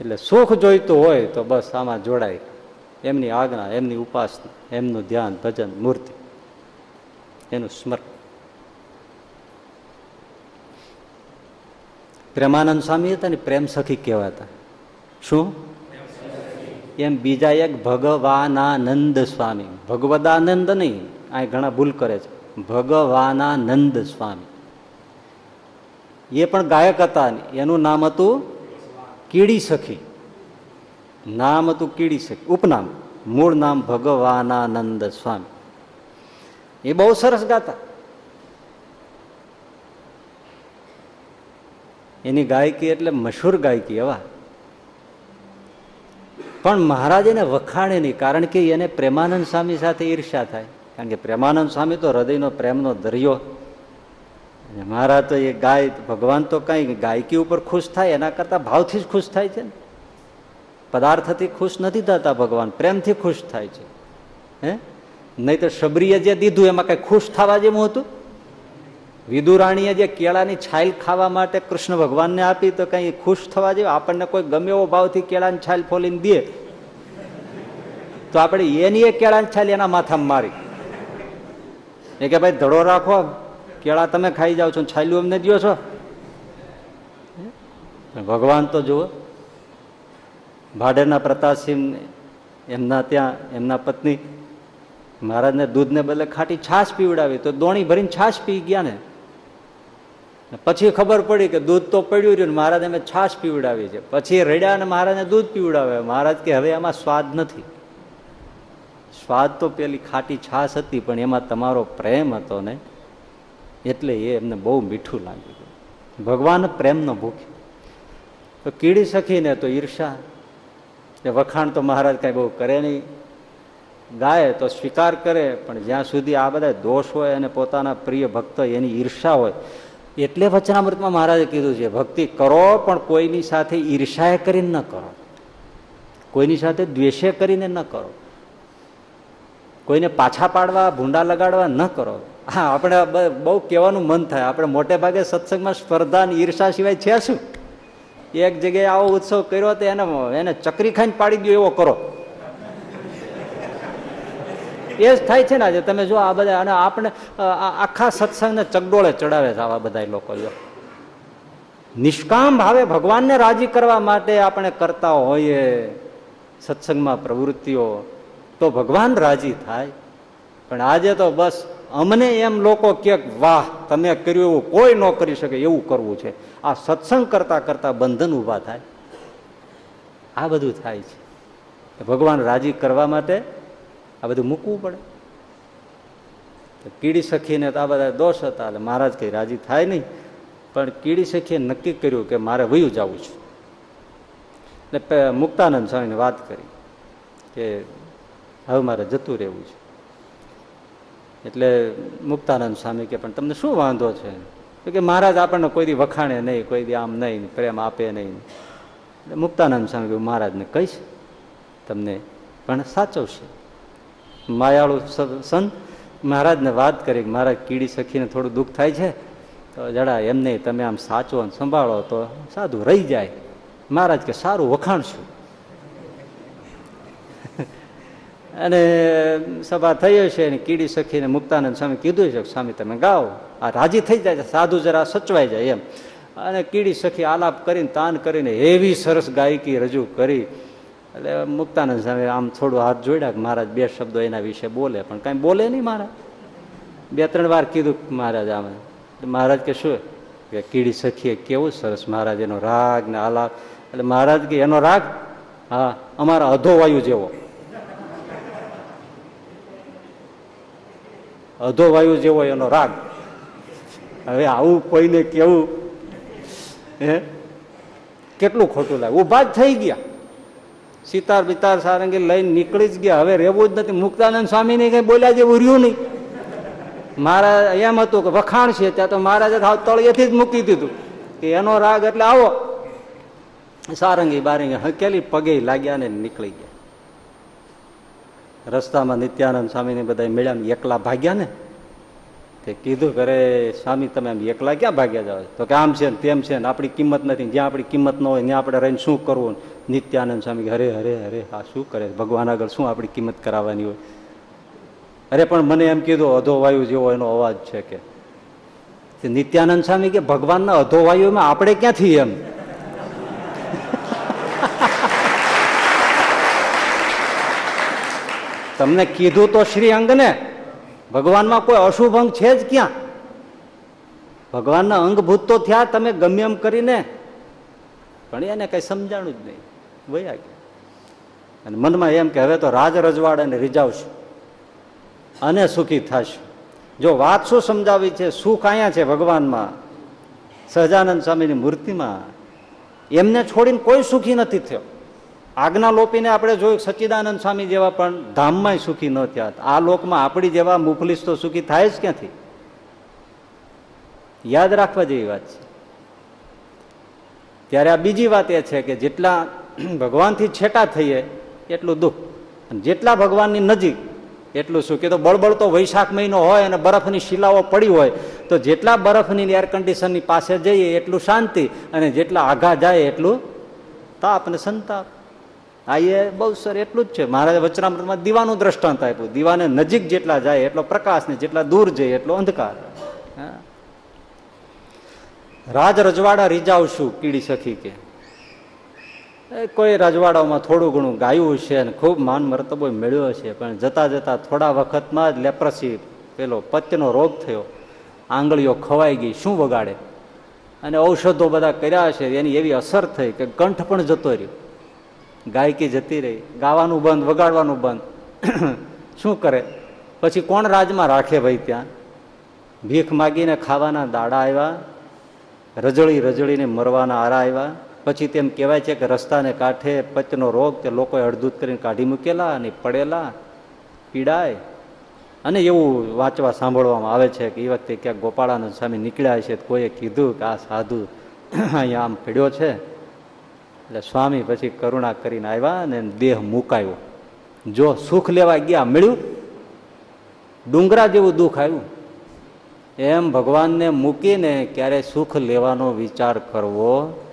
એટલે સુખ જોઈતું હોય તો બસ આમાં જોડાય. એમની આજ્ઞા, એમની ઉપાસના, એમનું ધ્યાન, ભજન, મૂર્તિ, એનું સ્મરણ. પ્રેમાનંદ સ્વામી હતા ને પ્રેમ સખી કહેવાતા. શું? એમ બીજા એક ભગવાનાનંદ સ્વામી. ભગવદાનંદ નહીં, આ ઘણા ભૂલ કરે છે. ભગવાનાનંદ સ્વામી. એ પણ ગાયક હતા એનું નામ હતું કીડી સખી. નામ હતું કીડી સખી, ઉપનામ. મૂળ નામ ભગવાનાનંદ સ્વામી. એ બહુ સરસ ગાતા. એની ગાયકી એટલે મશહૂર ગાયકી એવા. પણ મહારાજ એને વખાણે નહીં, કારણ કે એને પ્રેમાનંદ સ્વામી સાથે ઈર્ષા થાય. કારણ કે પ્રેમાનંદ સ્વામી તો હૃદયનો પ્રેમનો દરિયો. મારા તો એ ગાય, ભગવાન તો કઈ ગાયકી ઉપર ખુશ થાય, એના કરતા ભાવથી જ ખુશ થાય છે ને. પદાર્થથી ખુશ નથી થતા ભગવાન, પ્રેમથી ખુશ થાય છે. હે? નહીં તો શબરીએ જે દીધું એમાં કઈ ખુશ થવા જેવું હતું? વિદુરાણીએ જે કેળાની છાલ ખાવા માટે કૃષ્ણ ભગવાનને આપી તો કઈ ખુશ થવા જેવું આપણને કોઈ ગમે એવો ભાવથી કેળાની છાલ ફોલીને દે. તો આપણે એની એ કેળાની છાલ એના માથામાં મારી. એ કે ભાઈ ધડો રાખો કેળા તમે ખાઈ જાઓ છો છાલ્યું અમને દો છો. ભગવાન તો જુઓ ભાડેના પ્રતાપસિંહ એમના ત્યાં, એમના પત્ની મહારાજને દૂધને બદલે ખાટી છાશ પીવડાવી તો દોણી ભરીને છાશ પી ગયા ને. પછી ખબર પડી કે દૂધ તો પડ્યું રહ્યું મહારાજ અમે છાશ પીવડાવી છે. પછી રડ્યા અને મહારાજને દૂધ પીવડાવે મહારાજ કે હવે એમાં સ્વાદ નથી. સ્વાદ તો પેલી ખાટી છાશ હતી, પણ એમાં તમારો પ્રેમ હતો ને, એટલે એ એમને બહુ મીઠું લાગ્યું ભગવાન પ્રેમનો ભૂખ્યો તો કીડી સખીને તો ઈર્ષા. એ વખાણ તો મહારાજ કાંઈ બહુ કરે નહીં. ગાય તો સ્વીકાર કરે, પણ જ્યાં સુધી આ બધા દોષ હોય અને પોતાના પ્રિય ભક્ત એની ઈર્ષા હોય એટલે વચનામૃતમાં મહારાજે કીધું છે, ભક્તિ કરો, પણ કોઈની સાથે ઈર્ષાએ કરીને ન કરો. કોઈની સાથે દ્વેષે કરીને ન કરો. કોઈને પાછા પાડવા, ભૂંડા લગાડવા ન કરો. હા, આપણે બહુ કહેવાનું મન થાય. આપણે મોટે ભાગે સત્સંગમાં સ્પર્ધા અને ઈર્ષા સિવાય છે શું? એક જગ્યાએ આવો ઉત્સવ કર્યો તો એને એને ચકરી ખાઈને પાડી દો એવો કરો. એ જ થાય છે ને આજે. તમે જો આ બધા અને આપણે આખા સત્સંગને ચગડોળે ચડાવે છે આવા બધા લોકો જો. નિષ્કામ ભાવે ભગવાનને રાજી કરવા માટે આપણે કરતા હોઈએ, સત્સંગમાં પ્રવૃત્તિઓ, તો ભગવાન રાજી થાય. પણ આજે તો બસ અમને એમ લોકો કે વાહ, તમે કર્યું એવું, કોઈ ન કરી શકે, એવું કરવું છે. આ સત્સંગ કરતા કરતા બંધન ઊભા થાય. આ બધું થાય છે. ભગવાન રાજી કરવા માટે આ બધું મૂકવું પડે. કીડી સખીને તો આ બધા દોષ હતા, એટલે મહારાજ કંઈ રાજી થાય નહીં. પણ કીડી સખીએ નક્કી કર્યું કે મારે વયું જવું છે. એટલે મુક્તાનંદ સ્વામીને વાત કરી કે હવે મારે જતું રહેવું છે. એટલે મુક્તાનંદ સ્વામી કે પણ તમને શું વાંધો છે? કે મહારાજ આપણને કોઈ દી વખાણે નહીં, કોઈ દી આમ નહીં, પ્રેમ આપે નહીં. એટલે મુક્તાનંદ સ્વામી મહારાજને કહીશ, તમને પણ સાચવશે. માયાળુ સંત મહારાજને વાત કરી મહારાજ કીડી સખીને થોડું દુઃખ થાય છે, તો જરા નહીં તમે આમ સાચો અને સંભાળો તો સાધુ રહી જાય. મહારાજ કે સારું વખાણશું. અને સભા થઈ હશે અને કીડી સખીને મુક્તાનંદ સ્વામી કીધું છે સ્વામી તમે ગાઓ. આ રાજી થઈ જાય સાધુ જરા સચવાઈ જાય એમ. અને કીડી સખી આલાપ કરીને તાન કરીને એવી સરસ ગાયકી રજૂ કરી એટલે મુક્તાનંદ સ્વામી આમ થોડું હાથ જોડ્યા કે મહારાજ બે શબ્દો એના વિશે બોલે, પણ કાંઈ બોલે નહીં મહારાજ. બે, ત્રણ વાર કીધું મહારાજ આમ. મહારાજ કે શું? કે કીડી સખીએ કેવું સરસ મહારાજ એનો રાગ ને આલાપ. એટલે મહારાજ કે એનો રાગ? હા, અમારા અધોવાયુ જેવો. અધોવાયુ જેવો એનો રાગ. હવે આવું કોઈને કેવું? હે? કેટલું ખોટું લાગે? ઊભા જ થઈ ગયા. સિતાર બિતાર સારંગી લઈને નીકળી જ ગયા. હવે રહેવું જ નથી. મુક્તાનંદ સ્વામીને કઈ બોલ્યા જેવું રહ્યું નહીં. મારા એમ હતું કે વખાણ છે, ત્યાં તો મહારાજે તળિયેથી જ મૂકી દીધું. કે એનો રાગ એટલે આવો. સારંગી બારંગી હકેલી પગે લાગ્યા ને નીકળી ગયા. રસ્તામાં નિત્યાનંદ સ્વામીને બધા મળ્યા ને એકલા ભાગ્યા ને. તે કીધું કરે સ્વામી, તમે આમ એકલા ક્યાં ભાગ્યા જાવ તો કે, આમ છે ને તેમ છે ને, આપણી કિંમત નથી, જ્યાં આપણી કિંમત ન હોય, ત્યાં આપણે રહીને શું કરવું? નિત્યાનંદ સ્વામી હરે હરે હરે આ શું કરે? ભગવાન આગળ શું આપણી કિંમત કરાવવાની હોય? અરે, પણ મને એમ કીધું, અધો વાયુ જેવો એનો અવાજ છે કે. નિત્યાનંદ સ્વામી કે, ભગવાનના અધો વાયુમાં આપણે ક્યાંથી એમ? તમને કીધું તો શ્રી અંગને ભગવાનમાં કોઈ અશુભંગ છે જ ક્યાં? ભગવાનના અંગભૂત તો થયા, તમે ગમે એમ કરીને. પણ એને કઈ સમજાણું જ નહીં. વયા ગયા. અને મનમાં એમ કે હવે તો રાજ રજવાડાને રીજાવશું અને સુખી થશું. જો વાત શું સમજાવી છે, સુખ અહીંયા છે ભગવાનમાં? સહજાનંદ સ્વામીની મૂર્તિમાં. એમને છોડીને કોઈ સુખી નથી થયો. આજ્ઞા લોપીને આપણે જોયું સચ્ચિદાનંદ સ્વામી જેવા પણ ધામમાં સુખી ન થયા આ લોકમાં આપણી જેવા મુફલીસ તો સુખી થાય જ ક્યાંથી? યાદ રાખવા જેવી વાત છે. ત્યારે આ બીજી વાત એ છે કે જેટલા ભગવાનથી છેટા થઈએ એટલું દુઃખ. અને જેટલા ભગવાનની નજીક એટલું શું કે તો બળબળ તો વૈશાખ મહિનો હોય અને બરફની શિલાઓ પડી હોય, તો જેટલા બરફની એર કન્ડિશનની પાસે જઈએ એટલું શાંતિ, અને જેટલા આઘા જાય એટલું તાપ અને સંતાપ. આ એ બહુ સર, એટલું જ છે. મહારાજ વચનામૃતમાં દીવાનું દ્રષ્ટાંત આપ્યું. દીવાને નજીક જેટલા જાય, એટલો પ્રકાશ ને જેટલા દૂર જાય, એટલો અંધકાર. હા. રાજ રજવાડા રીજાવશું, કીડી સખી કે. કોઈ રજવાડાઓમાં થોડું ઘણું ગાયું છે અને ખૂબ માન મરતબો મેળ્યો છે પણ જતા જતા થોડા વખતમાં જ લેપ્રસી પેલો પત્યનો રોગ થયો. આંગળીઓ ખવાઈ ગઈ, શું વગાડે? અને ઔષધો બધા કર્યા છે એની એવી અસર થઈ કે કંઠ પણ જતો રહ્યો. ગાયકી જતી રહી, ગાવાનું બંધ, વગાડવાનું બંધ. શું કરે? પછી કોણ રાજમાં રાખે ભાઈ ત્યાં? ભીખ માગીને ખાવાના દાડા આવ્યા રજળી રજળીને મરવાના આરા આવ્યા પછી તેમ કહેવાય છે કે રસ્તાને કાંઠે પચનો રોગ તે લોકોએ અડધૂત કરીને કાઢી મૂકેલા અને પડેલા, પીડાય. અને એવું વાંચવા સાંભળવામાં આવે છે કે એ વખતે ક્યાંક ગોપાળાનંદ સ્વામી નીકળ્યા છે કોઈએ કીધું કે આ સાધુ અહીંયા આમ પીડ્યો છે. એટલે સ્વામી પછી કરુણા કરીને આવ્યા અને દેહ મુકાયો. જો સુખ લેવા ગયા મળ્યું, ડુંગરા જેવું દુઃખ આવ્યું. એમ ભગવાનને મૂકીને ક્યારે સુખ લેવાનો વિચાર કરવો?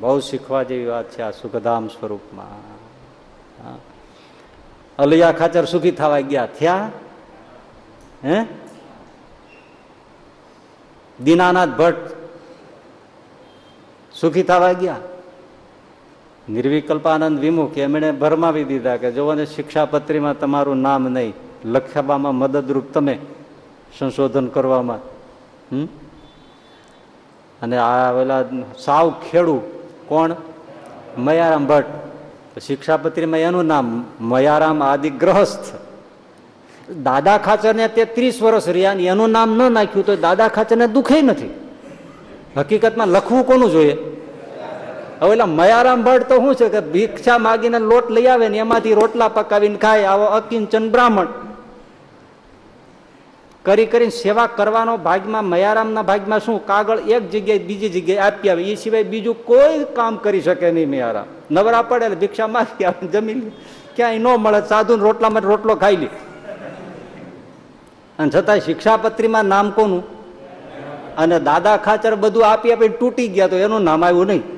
બહુ શીખવા જેવી વાત છે આ સુખધામ સ્વરૂપમાં. અલિયા ખાચર સુખી થવા ગયા થયા. હે? દીનાનાથ ભટ્ટ સુખી થવા ગયા. નિર્વિકલ્પાનંદ વિમુખ એમણે ભરમાવી દીધા કે જોવો ને શિક્ષાપત્રીમાં તમારું નામ નહીં, લખાવામાં મદદરૂપ તમે સંશોધન કરવામાં. હમ? અને આ પેલા સાવ ખેડૂ કોણ? મયારામ ભટ્ટ. શિક્ષાપત્રીમાં એનું નામ મયારામ આદિ ગ્રહસ્થ દાદા ખાચરને તે ત્રીસ વર્ષ રહ્યા એનું નામ ન નાખ્યું તો દાદા ખાચરને દુખે નથી. હકીકતમાં લખવું કોનું જોઈએ? હવે એટલે મયારામ ભટ્ટ તો શું છે કે ભિક્ષા માગીને લોટ લઈ આવે ને એમાંથી રોટલા પકાવીને ખાય, આવો અકિંચન બ્રાહ્મણ. કરી કરીને સેવા કરવાનો ભાગમાં, મયારામના ભાગમાં શું? કાગળ એક જગ્યાએ બીજી જગ્યાએ આપી આવે. એ સિવાય બીજું કોઈ કામ કરી શકે નહીં મયારામ. નવરા પડે એટલે ભિક્ષા માગી આવે જમી લે. ક્યાંય ન મળે સાધુ રોટલામાં રોટલો ખાઈ લે. અને છતાંય શિક્ષાપત્રીમાં નામ કોનું? અને દાદા ખાચર બધું આપી આપી તૂટી ગયા તો એનું નામ આવ્યું નહીં.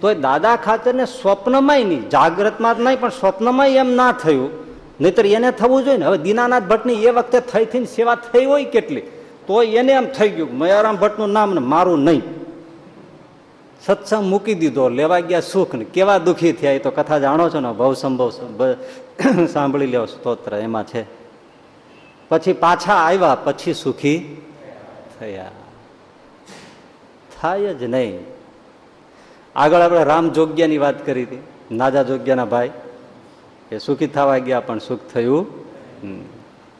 તો એ દાદા ખાતરને સ્વપ્નમાંય નહીં, જાગ્રતમાં જ નહીં, પણ સ્વપ્નમાં એમ ના થયું. નહીતર એને થવું જોઈએ ને. હવે દીનાનાથ ભટ્ટની એ વખતે થઈ થઈને સેવા થઈ હોય કેટલી? તો એને એમ થઈ ગયું મયારામ ભટ્ટનું નામ ને મારું નહીં. સત્સંગ મૂકી દીધો, લેવા ગયા સુખ ને. કેવા દુઃખી થયા એ તો કથા જાણો છો ને? ભવ સંભવ સાંભળી લેવો સ્તોત્ર, એમાં છે. પછી પાછા આવ્યા, પછી સુખી થયા. થાય જ નહીં. આગળ આપણે રામ જોગ્યાની વાત કરી હતી. નાજા જોગ્યાના ભાઈ, એ સુખી થવા ગયા પણ સુખ થયું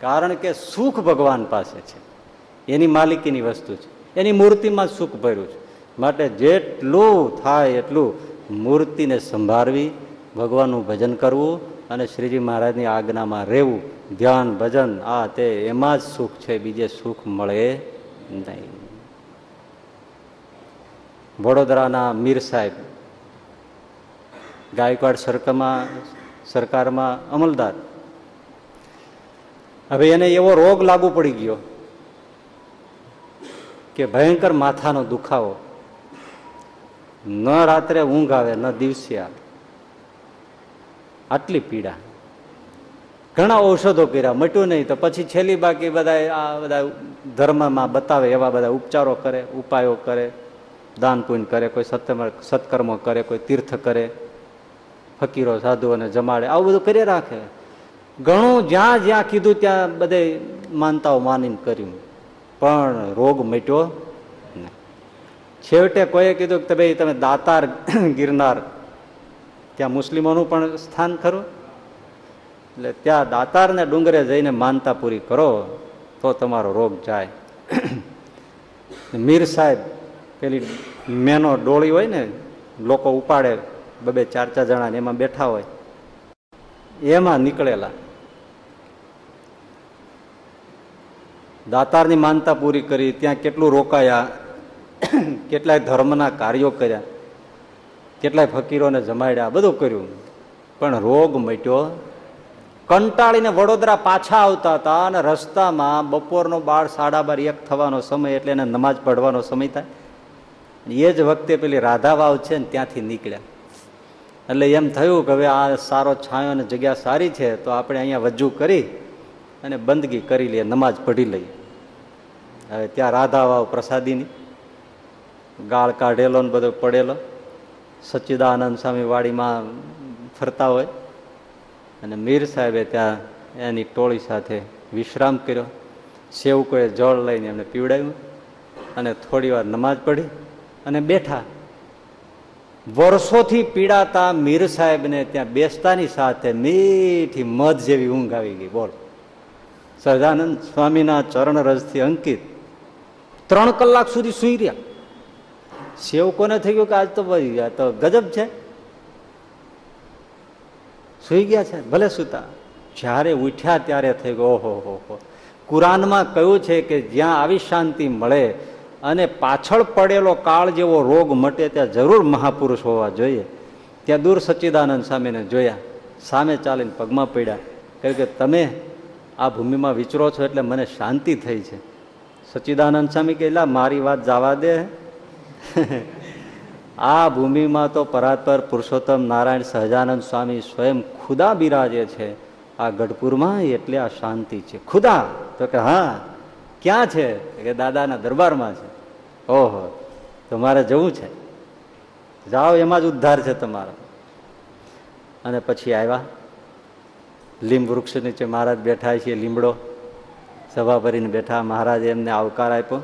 કારણ કે સુખ ભગવાન પાસે છે. એની માલિકીની વસ્તુ છે. એની મૂર્તિમાં સુખ ભર્યું છે. માટે જેટલું થાય એટલું મૂર્તિને સંભાળવી, ભગવાનનું ભજન કરવું અને શ્રીજી મહારાજની આજ્ઞામાં રહેવું. ધ્યાન, ભજન, આ તે એમાં જ સુખ છે. બીજે સુખ મળે નહીં. વડોદરાના મીર સાહેબ. ગાયકવાડ સરકારમાં સરકારમાં અમલદાર. હવે એને એવો રોગ લાગુ પડી ગયો કે ભયંકર માથાનો દુખાવો. ન રાત્રે ઊંઘ આવે, ન દિવસે આવે. આટલી પીડા. ઘણા ઔષધો કર્યા, મટ્યું નહીં તો પછી છેલ્લી બાકી બધા આ બધા ધર્મમાં બતાવે, એવા બધા ઉપચારો કરે, ઉપાયો કરે. દાન પુણ્ય કરે, કોઈ સત્યમાં સત્કર્મ કરે, કોઈ તીર્થ કરે, ફકીરો, સાધુઓને જમાડે, આવું બધું કરી રાખે. ઘણું જ્યાં જ્યાં કીધું ત્યાં બધે માનતાઓ માનીને કર્યું. પણ રોગ મટ્યો. છેવટે કોઈએ કીધું કે ભાઈ તમે દાતાર ગિરનાર, ત્યાં મુસ્લિમોનું પણ સ્થાન ખરું? એટલે ત્યાં દાતારને ડુંગરે જઈને માનતા પૂરી કરો, તો તમારો રોગ જાય. મીર સાહેબ પેલી મેનો ડોળી હોય ને, લોકો ઉપાડે બબે ચાર ચાર જણા એમાં બેઠા હોય. એમાં નીકળેલા. દાતારની માનતા પૂરી કરી, ત્યાં કેટલું રોકાયા, કેટલાય ધર્મના કાર્યો કર્યા, કેટલાય ફકીરોને જમાડ્યા, બધું કર્યું. પણ રોગ મટ્યો. કંટાળીને વડોદરા પાછા આવતા હતા અને રસ્તામાં બપોરનો બાર, સાડા બાર, એક થવાનો સમય એટલે એને નમાજ પઢવાનો સમય થાય. એ જ વખતે પેલી રાધા વાવ છે ને ત્યાંથી નીકળ્યા. એટલે એમ થયું કે હવે આ સારો છાંયો અને જગ્યા સારી છે, તો આપણે અહીંયા વજ્જુ કરી અને બંદગી કરી લઈએ નમાજ પઢી લઈએ. હવે ત્યાં રાધા વાવ પ્રસાદીની ગાળ કાઢેલો ને બધો પડેલો. સચ્ચિદાનંદ સ્વામી વાડીમાં ફરતા હોય. અને મીર સાહેબે ત્યાં એની ટોળી સાથે વિશ્રામ કર્યો. સેવકોએ જળ લઈને એમને પીવડાવ્યું અને થોડી વાર નમાજ પઢી. અને બેઠા. વર્ષોથી પીડાતા મીર સાહેબને ત્યાં બેસતાની સાથે મીઠી મધ જેવી ઊંઘ આવી ગઈ. બોલ. સહજાનંદ સ્વામીના ચરણ રજથી અંકિત. ત્રણ કલાક સુધી સુઈ રહ્યા. સેવકોને થઈ ગયું કે આજ તો ભાઈ આ તો ગજબ છે. સુઈ ગયા છે. ભલે સુતા. જ્યારે ઉઠ્યા ત્યારે થઈ ગયો, ઓહો, હો હો. કુરાનમાં કહ્યું છે કે જ્યાં આવી શાંતિ મળે અને પાછળ પડેલો કાળ જેવો રોગ મટે ત્યાં જરૂર મહાપુરુષ હોવા જોઈએ. ત્યાં દૂર સચ્ચિદાનંદ સામેને જોયા, સામે ચાલીને પગમાં પડ્યા. કહ્યું કે તમે આ ભૂમિમાં વિચરો છો એટલે મને શાંતિ થઈ છે. સચ્ચિદાનંદ સ્વામી કહેલા મારી વાત જવા દે. આ ભૂમિમાં તો પરાત્પર પુરુષોત્તમ નારાયણ સહજાનંદ સ્વામી સ્વયં ખુદા બિરાજે છે. આ ગઢપુરમાં એટલે આ શાંતિ છે. ખુદા? તો કે, હા. ક્યાં છે? કે દાદાના દરબારમાં છે. ઓહો, તો મારે જવું છે. જાઓ, એમાં જ ઉદ્ધાર છે તમારો. અને પછી આવ્યા. લીંબ વૃક્ષ નીચે મહારાજ બેઠા છે લીમડો સભા ભરીને બેઠા. મહારાજે એમને આવકાર આપ્યો.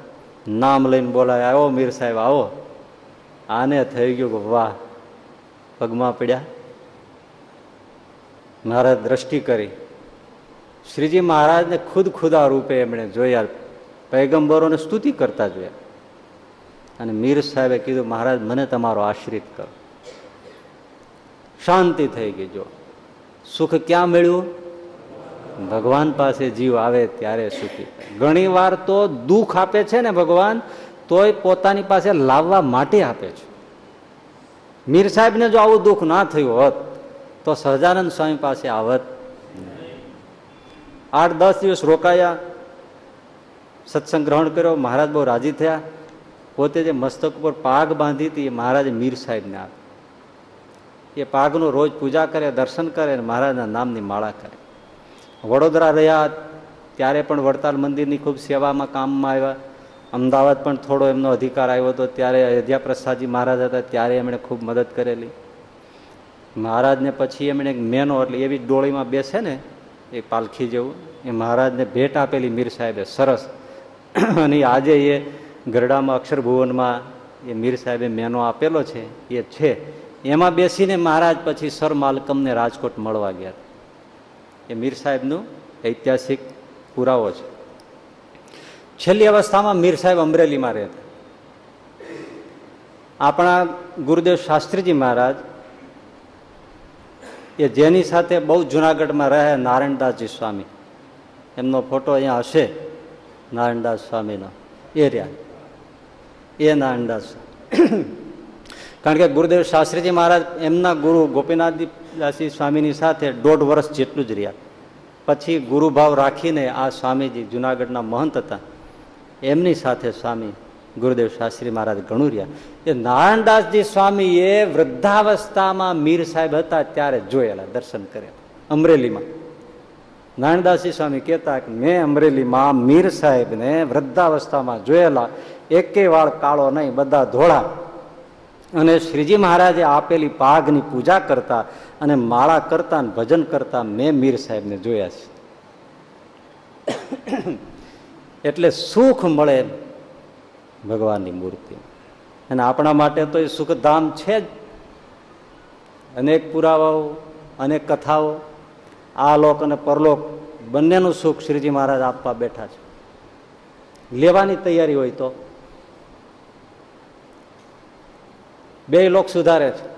નામ લઈને બોલાય આવો મીર સાહેબ, આવો. આને થઈ ગયું કે વાહ, પગમાં પડ્યા. મહારાજ દ્રષ્ટિ કરી. શ્રીજી મહારાજને ખુદ ખુદા રૂપે એમણે જોયા પૈગંબરોને સ્તુતિ કરતા જોયા. અને મીર સાહેબે કીધું, મહારાજ, મને તમારો આશ્રિત કરો. શાંતિ થઈ ગઈ, જો. સુખ ક્યાં મળ્યું? ભગવાન પાસે જીવ આવે ત્યારે સુખી ઘણી વાર તો દુઃખ આપે છે ને ભગવાન, તોય પોતાની પાસે લાવવા માટે આપે છે. મીર સાહેબને જો આવું દુઃખ ના થયું હોત, તો સહજાનંદ સ્વામી પાસે આવત આઠ દસ દિવસ રોકાયા, સત્સંગ ગ્રહણ કર્યો, મહારાજ બહુ રાજી થયા. પોતે જે મસ્તક ઉપર પાગ બાંધી હતી એ મહારાજે મીર સાહેબને આપી. એ પાગનું રોજ પૂજા કરે, દર્શન કરે અને મહારાજના નામની માળા કરે. વડોદરા રહ્યા ત્યારે પણ વડતાલ મંદિરની ખૂબ સેવામાં કામમાં આવ્યા. અમદાવાદ પણ થોડો એમનો અધિકાર આવ્યો હતો. ત્યારે અયોધ્યા પ્રસાદજી મહારાજ હતા, ત્યારે એમણે ખૂબ મદદ કરેલી. મહારાજને પછી એમણે એક મેનો એટલે એવી ડોળીમાં બેસે ને, એ પાલખી જેવું, એ મહારાજને ભેટ આપેલી મીર સાહેબે, સરસ. અને આજે એ ગરડામાં અક્ષરભુવનમાં એ મીર સાહેબે મેનો આપેલો છે, એ છે. એમાં બેસીને મહારાજ પછી સર માલકમને રાજકોટ મળવા ગયા એ મીર સાહેબનું ઐતિહાસિક પુરાવો છે. છેલ્લી અવસ્થામાં મીર સાહેબ અમરેલીમાં રહેતા. આપણા ગુરુદેવ શાસ્ત્રીજી મહારાજ એ જેની સાથે બહુ જુનાગઢમાં રહે નારાયણદાસજી સ્વામી. એમનો ફોટો અહીંયા હશે, નારાયણદાસ સ્વામીનો. એ રહ્યા. એ નારાયણદાસ કારણ કે ગુરુદેવ શાસ્ત્રીજી મહારાજ એમના ગુરુ ગોપીનાથજી સ્વામીની સાથે દોઢ વર્ષ જેટલું જ રહ્યા. પછી ગુરુભાવ રાખીને આ સ્વામીજી જુનાગઢના મહંત હતા. એમની સાથે સ્વામી ગુરુદેવ શાસ્ત્રી મહારાજ ઘણું રહ્યા. એ નારાયણદાસજી સ્વામી એ વૃદ્ધાવસ્થામાં મીર સાહેબ હતા ત્યારે જોયેલા, દર્શન કર્યા, અમરેલીમાં. નારાયણદાસજી સ્વામી કહેતા કે, મેં અમરેલીમાં મીર સાહેબને વૃદ્ધાવસ્થામાં જોયેલા. એકે વાળ કાળો નહીં, બધા ધોળા. અને શ્રીજી મહારાજે આપેલી પાઘની પૂજા કરતા અને માળા કરતા ભજન કરતા મેં મીર સાહેબને જોયા છે. એટલે સુખ મળે ભગવાનની મૂર્તિ. અને આપણા માટે તો એ સુખધામ છે જ. અનેક પુરાવાઓ, અનેક કથાઓ આ લોક અને પરલોક બંનેનું સુખ શ્રીજી મહારાજ આપવા બેઠા છે. લેવાની તૈયારી હોય તો બે લોક સુધારે છે.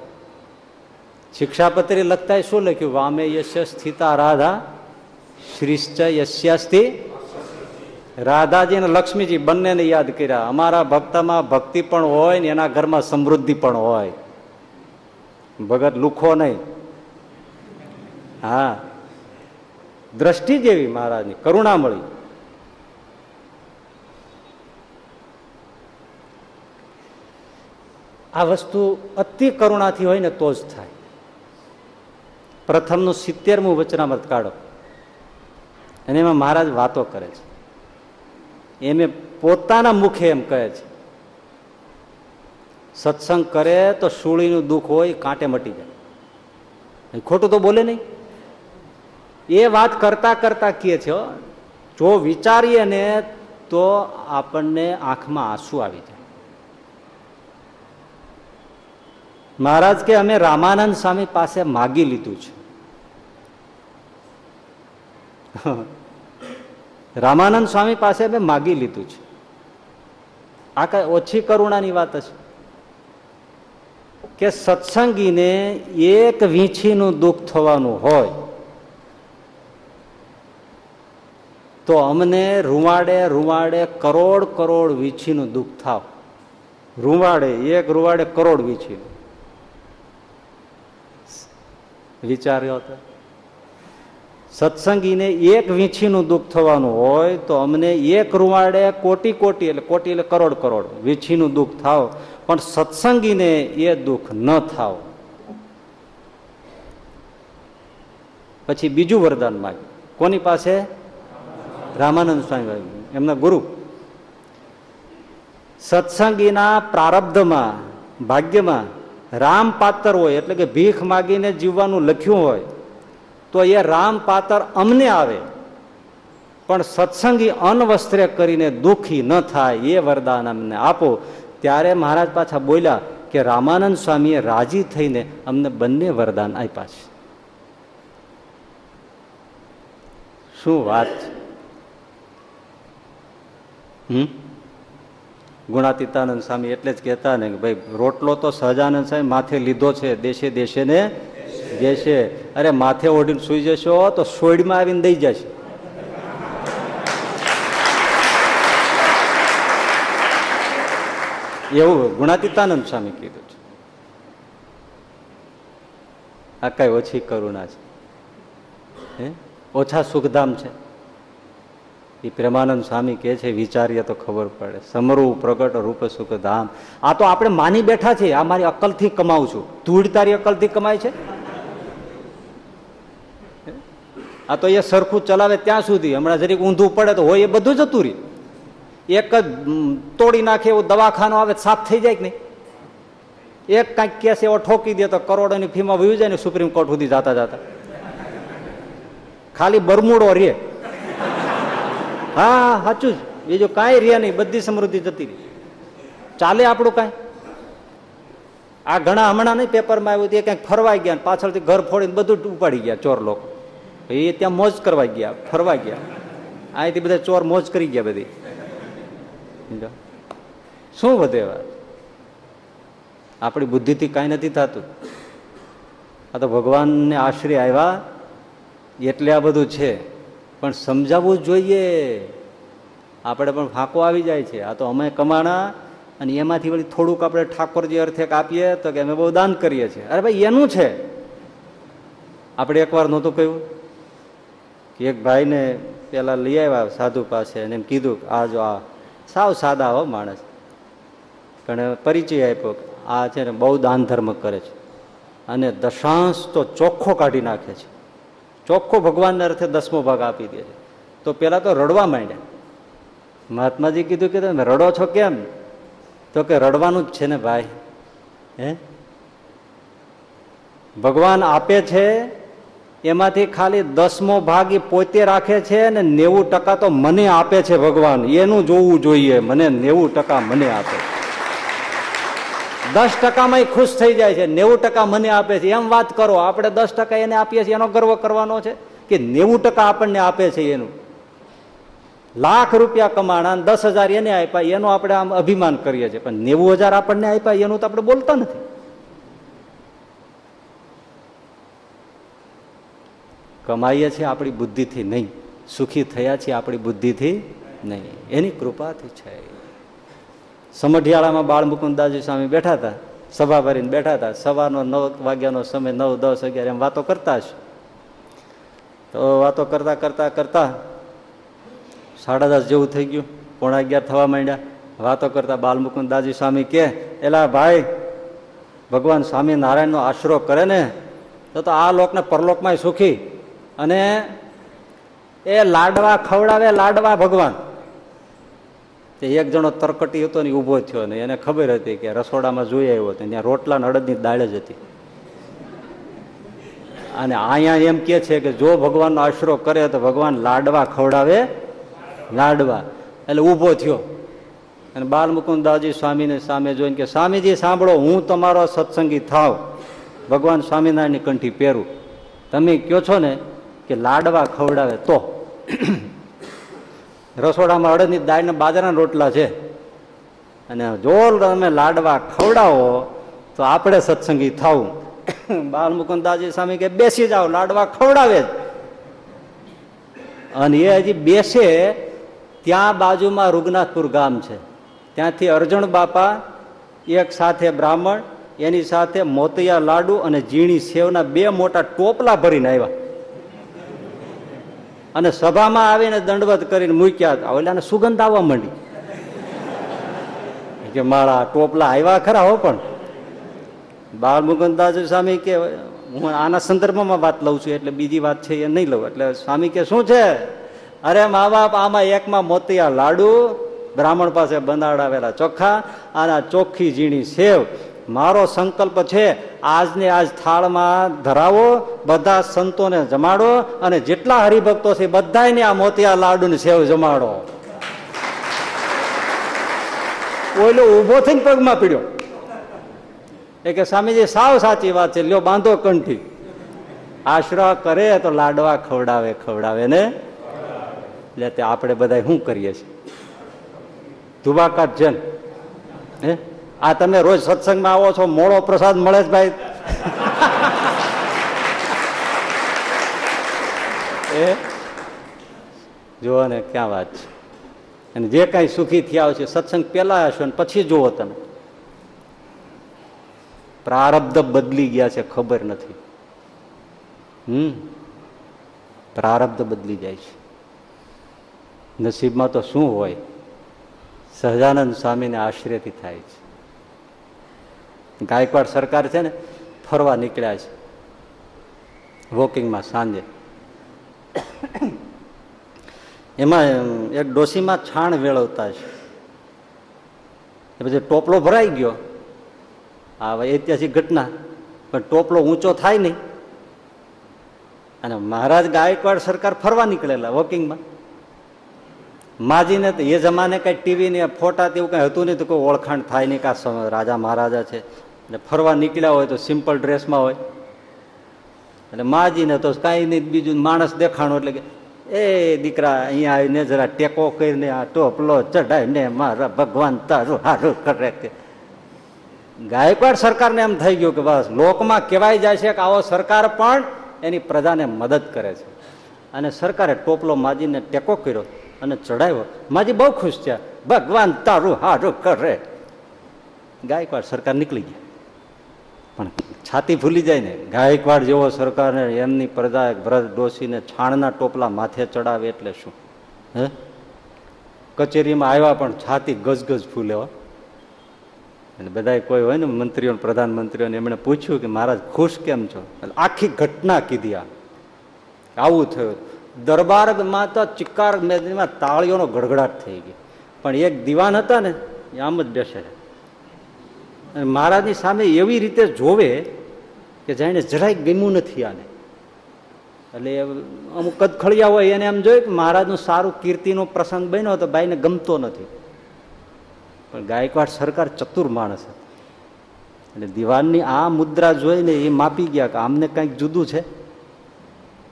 શિક્ષાપત્રી લખતા શું લખ્યું? વામે યશ્ય સ્થિતા રાધા, શ્રીશ્ચ યશ્યાસ્તિ રાધાજી અને લક્ષ્મીજી બંનેને યાદ કર્યા. અમારા ભક્તમાં ભક્તિ પણ હોય ને એના ઘરમાં સમૃદ્ધિ પણ હોય. ભગત લુખો નહીં. હા. દ્રષ્ટિ જેવી મહારાજની કરુણા મળી આ વસ્તુ અતિ કરુણાથી હોય ને તો જ થાય. પ્રથમનું સિત્તેરમું વચનામૃત કાઢો. અને એમાં મહારાજ વાતો કરે છે. એમ પોતાના મુખે એમ કહે છે, સત્સંગ કરે તો સુળીનું દુઃખ હોય, કાંટે મટી જાય. ખોટું તો બોલે નહીં. એ વાત કરતા કરતા કહે છે જો વિચારીએ ને તો આપણને આંખમાં આંસુ આવી જાય. મહારાજ કે અમે રામાનંદ સ્વામી પાસે માગી લીધું છે. રામાનંદ સ્વામી પાસે અમે માગી લીધું છે. આ કઈ ઓછી કરુણાની વાત હશે? કે સત્સંગીને એક વીંછીનું દુઃખ થવાનું હોય, તો અમને રૂવાડે રૂવાડે કરોડ કરોડ વીંછીનું દુઃખ થાવ. રૂવાડે, એક રૂવાડે કરોડ વીછીનું. વિચાર્યો હતો. સત્સંગીને એક વીંછીનું દુઃખ થવાનું હોય તો અમને એક રૂવાડે કોટી કોટી એટલે કોટી એટલે કરોડ કરોડ વીંછીનું દુઃખ થાવ, પણ સત્સંગીને એ દુઃખ ન થાવ. પછી બીજું વરદાન માગ્યું. કોની પાસે? રામાનંદ સ્વામી એમના ગુરુ. સત્સંગીના પ્રારબ્ધમાં, ભાગ્યમાં રામ પાત્ર હોય, એટલે કે ભીખ માગીને જીવવાનું લખ્યું હોય, તો એ રામ પાત્ર અમને આવે. પણ સત્સંગી અનવસ્ત્રે કરીને દુઃખી ન થાય, એ વરદાન અમને આપો. ત્યારે મહારાજ પાછા બોલ્યા કે રામાનંદ સ્વામીએ રાજી થઈને અમને બંને વરદાન આપ્યા છે. શું વાત હમ? ગુણાતીતાનંદ સ્વામી એટલે જ કહેતા ને કે ભાઈ, રોટલો તો સહજાનંદ સ્વામી માથે લીધો છે, દેશે દેશે ને દેશે. અરે માથે ઓઢીને સુઈ જશો તો સોયડમાં આવીને દઈ જશે. એવું ગુણાતીતાનંદ સ્વામી કીધું છે. આ કઈ ઓછી કરુણા છે. ઓછા સુખધામ છે. એ પ્રેમાનંદ સ્વામી કે છે, વિચારીએ તો ખબર પડે. સમરવું પ્રગટ રૂપ સુખ ધામ આ તો આપણે માની બેઠા છીએ, આ મારી અકલથી કમાવું છું. ધૂળ તારી અકલથી કમાય છે? આ તો એ સરખું ચલાવે ત્યાં સુધી. હમણાં જરીક ઊંધું પડે તો હોય એ બધું જતું રહે એક જ તોડી નાખે એવું દવાખાનું આવે સાફ થઈ જાય કે નહીં? એક કાંઈક કેસ એવો ઠોકી દે તો કરોડોની ફીમાં વયું જાય ને સુપ્રીમ કોર્ટ સુધી જતા જતા. ખાલી બરમુડો રે હા, સાચું જ. બીજું કાંઈ રહ્યા નહીં, બધી સમૃદ્ધિ જતી રહી. ચાલે આપણું કાંઈ? આ ઘણા હમણાં નહીં પેપરમાં આવ્યું તે ક્યાંક ફરવા ગયા પાછળથી ઘર ફોડીને બધું ઉપાડી ગયા ચોર લોકો. એ ત્યાં મોજ કરવા ગયા, ફરવા ગયા. અહીંથી બધા ચોર મોજ કરી ગયા બધી. શું વધે વાત આપણી બુદ્ધિથી કાંઈ નથી થતું. આ તો ભગવાનને આશ્રય આવ્યા, એટલે આ બધું છે. પણ સમજાવવું જોઈએ. આપણે પણ ફાંકો આવી જાય છે. આ તો અમે કમાણા અને એમાંથી વળી થોડુંક આપણે ઠાકોરજી અર્થે આપીએ તો કે અમે બહુ દાન કરીએ છીએ. અરે ભાઈ, એનું છે. આપણે એકવાર નહોતું કહ્યું કે એક ભાઈને પેલા લઈ આવ્યા સાધુ પાસે અને એમ કીધું કે, આ જો આ સાવ સાદા હો માણસ. પણ પરિચય આપ્યો આ છે ને બહુ દાન ધર્મ કરે છે. અને દશાંશ તો ચોખ્ખો કાઢી નાખે છે. ચોખ્ખો ભગવાનના અર્થે દસમો ભાગ આપી દે છે. તો પેલા તો રડવા માંડ્યા. મહાત્માજી કીધું કે તમે રડો છો કેમ? તો કે રડવાનું જ છે ને ભાઈ. હે? ભગવાન આપે છે, એમાંથી ખાલી દસમો ભાગ એ પોતે રાખે છે અને નેવું ટકા તો મને આપે છે ભગવાન. એનું જોવું જોઈએ. મને નેવું ટકા મને આપે દસ ટકામાં ખુશ થઈ જાય છે. નેવું ટકા મને આપે છે. એમ વાત કરો. આપણે દસ ટકા એને આપીએ છીએ. એનો ગર્વ કરવાનો છે કે નેવું ટકા આપણને આપે છે એનું. લાખ રૂપિયા કમાણા દસ હજાર એને આપ્યા. એનું આપણે આમ અભિમાન કરીએ છીએ. પણ નેવું હજાર આપણને આપ્યા, એનું તો આપણે બોલતા નથી. કમાઈએ છીએ આપણી બુદ્ધિથી નહીં. સુખી થયા છીએ આપણી બુદ્ધિથી નહીં. એની કૃપાથી છે. સમઢિયાળામાં બાળ મુકુદાસજી સ્વામી બેઠા હતા, સભા ભરીને બેઠા હતા. સવારનો નવ વાગ્યાનો સમય, નવ, દસ અગિયાર, એમ વાતો કરતા જ તો વાતો કરતા કરતા કરતા સાડા દસ જેવું થઈ ગયું. પોણા અગિયાર થવા માંડ્યા. વાતો કરતા બાલમુકુંદાજી સ્વામી કે, એલા ભાઈ, ભગવાન સ્વામી નારાયણનો આશરો કરે ને, તો તો આ લોકને પરલોકમાં સુખી. અને એ લાડવા ખવડાવે, લાડવા ભગવાન. તે એક જણો તરકટી હતો ને ઊભો થયો ને એને ખબર હતી કે રસોડામાં જોઈ આવ્યો હતો. ત્યાં રોટલા અડદની દાળ જ હતી. અને અહીંયા એમ કે છે કે જો ભગવાનનો આશરો કરે તો ભગવાન લાડવા ખવડાવે. લાડવા. એટલે ઊભો થયો. અને બાલ મુકુંદાજી સ્વામીને સામે જોઈને કે, સ્વામીજી, સાંભળો, હું તમારો સત્સંગી થાવ. ભગવાન સ્વામિનારાયણની કંઠી પહેરું. તમે કહો છો ને કે લાડવા ખવડાવે તો. રસોડામાં અડદની દાળને બાજરાના રોટલા છે. અને જો તમે લાડવા ખવડાવો, તો આપણે સત્સંગી થવું બાલ મુકુંદાજી સ્વામી કે બેસી જાઓ, લાડવા ખવડાવે જ. અને એ હજી બેસે ત્યાં બાજુમાં રૂગનાથપુર ગામ છે. ત્યાંથી અર્જણ બાપા, એક સાથે બ્રાહ્મણ, એની સાથે મોતિયા લાડુ અને ઝીણી સેવના બે મોટા ટોપલા ભરીને આવ્યા. અને સભામાં આવીને દંડવત કરીને મૂક્યા ઓલાને સુગંધ આવવા માંડી. કે મારા ટોપલા આવ્યા ખરા હો પણ. બાળ મુકંદાસ સ્વામી કે, હું આના સંદર્ભમાં વાત લઉં છું, એટલે બીજી વાત છે એ નહીં લઉં. એટલે સ્વામી કે, શું છે? અરે મા બાપ, આમાં એકમાં મોતિયા લાડુ, બ્રાહ્મણ પાસે બંધાડાવેલા ચોખ્ખા અને ચોખ્ખી ઝીણી સેવ મારો સંકલ્પ છે, આજને આજ થાળમાં ધરાવો, બધા સંતોને જમાડો અને જેટલા હરિભક્તો છે બધાને આ મોતિયા લાડુ ની સેવ જમાડો. ઓલો ઊભો થઈને પગમાં પીડ્યો. એ કે, સ્વામીજી, સાવ સાચી વાત છે. લ્યો, બાંધો કંઠી. આશરો કરે તો લાડવા ખવડાવે ખવડાવે ને? એટલે આપણે બધા શું કરીએ છીએ? ધુબાકાત જન હે? આ તમે રોજ સત્સંગમાં આવો છો મોડો પ્રસાદ મળે જ ભાઈ. એ? જુઓ ને ક્યાં વાત છે. અને જે કાંઈ સુખી થયા છે સત્સંગ પહેલા હશો ને પછી જુઓ તમે. પ્રારબ્ધ બદલી ગયા છે ખબર નથી. હમ? પ્રારબ્ધ બદલી જાય છે. નસીબમાં તો શું હોય? સહજાનંદ સ્વામીને આશ્રયથી થાય છે. ગાયકવાડ સરકાર છે ને, ફરવા નીકળ્યા છે. વોકિંગમાં સાંજે. એમાં એક ડોસીમાં છાણ વેળવતા છે. એ પછી ટોપલો ભરાઈ ગયો. આ ઐતિહાસિક ઘટના. પણ ટોપલો ઊંચો થાય નહીં. અને મહારાજ ગાયકવાડ સરકાર ફરવા નીકળેલા વોકિંગમાં. માજીને તો એ જમાને કઈ ટીવી ને ફોટા તેવું કઈ હતું નહીં તો કોઈ ઓળખાણ થાય નહીં કા રાજા મહારાજા છે. એટલે ફરવા નીકળ્યા હોય તો સિમ્પલ ડ્રેસમાં હોય. એટલે માજીને તો કાંઈ નહીં, બીજું માણસ દેખાણો એટલે કે, એ દીકરા, અહીંયા આવીને જરા ટેકો કરીને આ ટોપલો ચઢાવીને મારા ભગવાન તારું હારું કરે કે. ગાયકવાડ સરકારને એમ થઈ ગયું કે બસ, લોકમાં કહેવાય જાય છે કે આવો સરકાર પણ એની પ્રજાને મદદ કરે છે. અને સરકારે ટોપલો માજીને ટેકો કર્યો અને ચડાવ્યો માજી બહુ ખુશ થયા. ભગવાન તારું હારું કરે. ગાયકવાડ સરકાર નીકળી ગયા. પણ છાતી ભૂલી જાય ને, ગાયકવાડ જેવો સરકારને એમની પ્રજા વ્રત ડોસીને છાણના ટોપલા માથે ચડાવે એટલે શું? હે? કચેરીમાં આવ્યા પણ છાતી ગજગજ ફૂલે અને બધા કોઈ હોય ને મંત્રીઓ પ્રધાનમંત્રીઓને એમણે પૂછ્યું કે મહારાજ, ખુશ કેમ છો? આખી ઘટના કીધી આ. આવું થયું. દરબારમાં તો ચિક્કાર મેદનીમાં તાળીઓનો ગડગડાટ થઈ ગયો પણ એક દિવાન હતા ને, એ આમ જ બેસે અને મહારાજની સામે એવી રીતે જોવે કે જાણે જરાય ગમ્યું નથી આને. એટલે અમુક કદખળિયા હોય એને એમ જોયું કે મહારાજનું સારું કીર્તિનો પ્રસંગ બન્યો તો ભાઈને ગમતો નથી. પણ ગાયકવાડ સરકાર ચતુર માણસ એટલે દિવાનની આ મુદ્રા જોઈને એ માપી ગયા કે આમને કંઈક જુદું છે.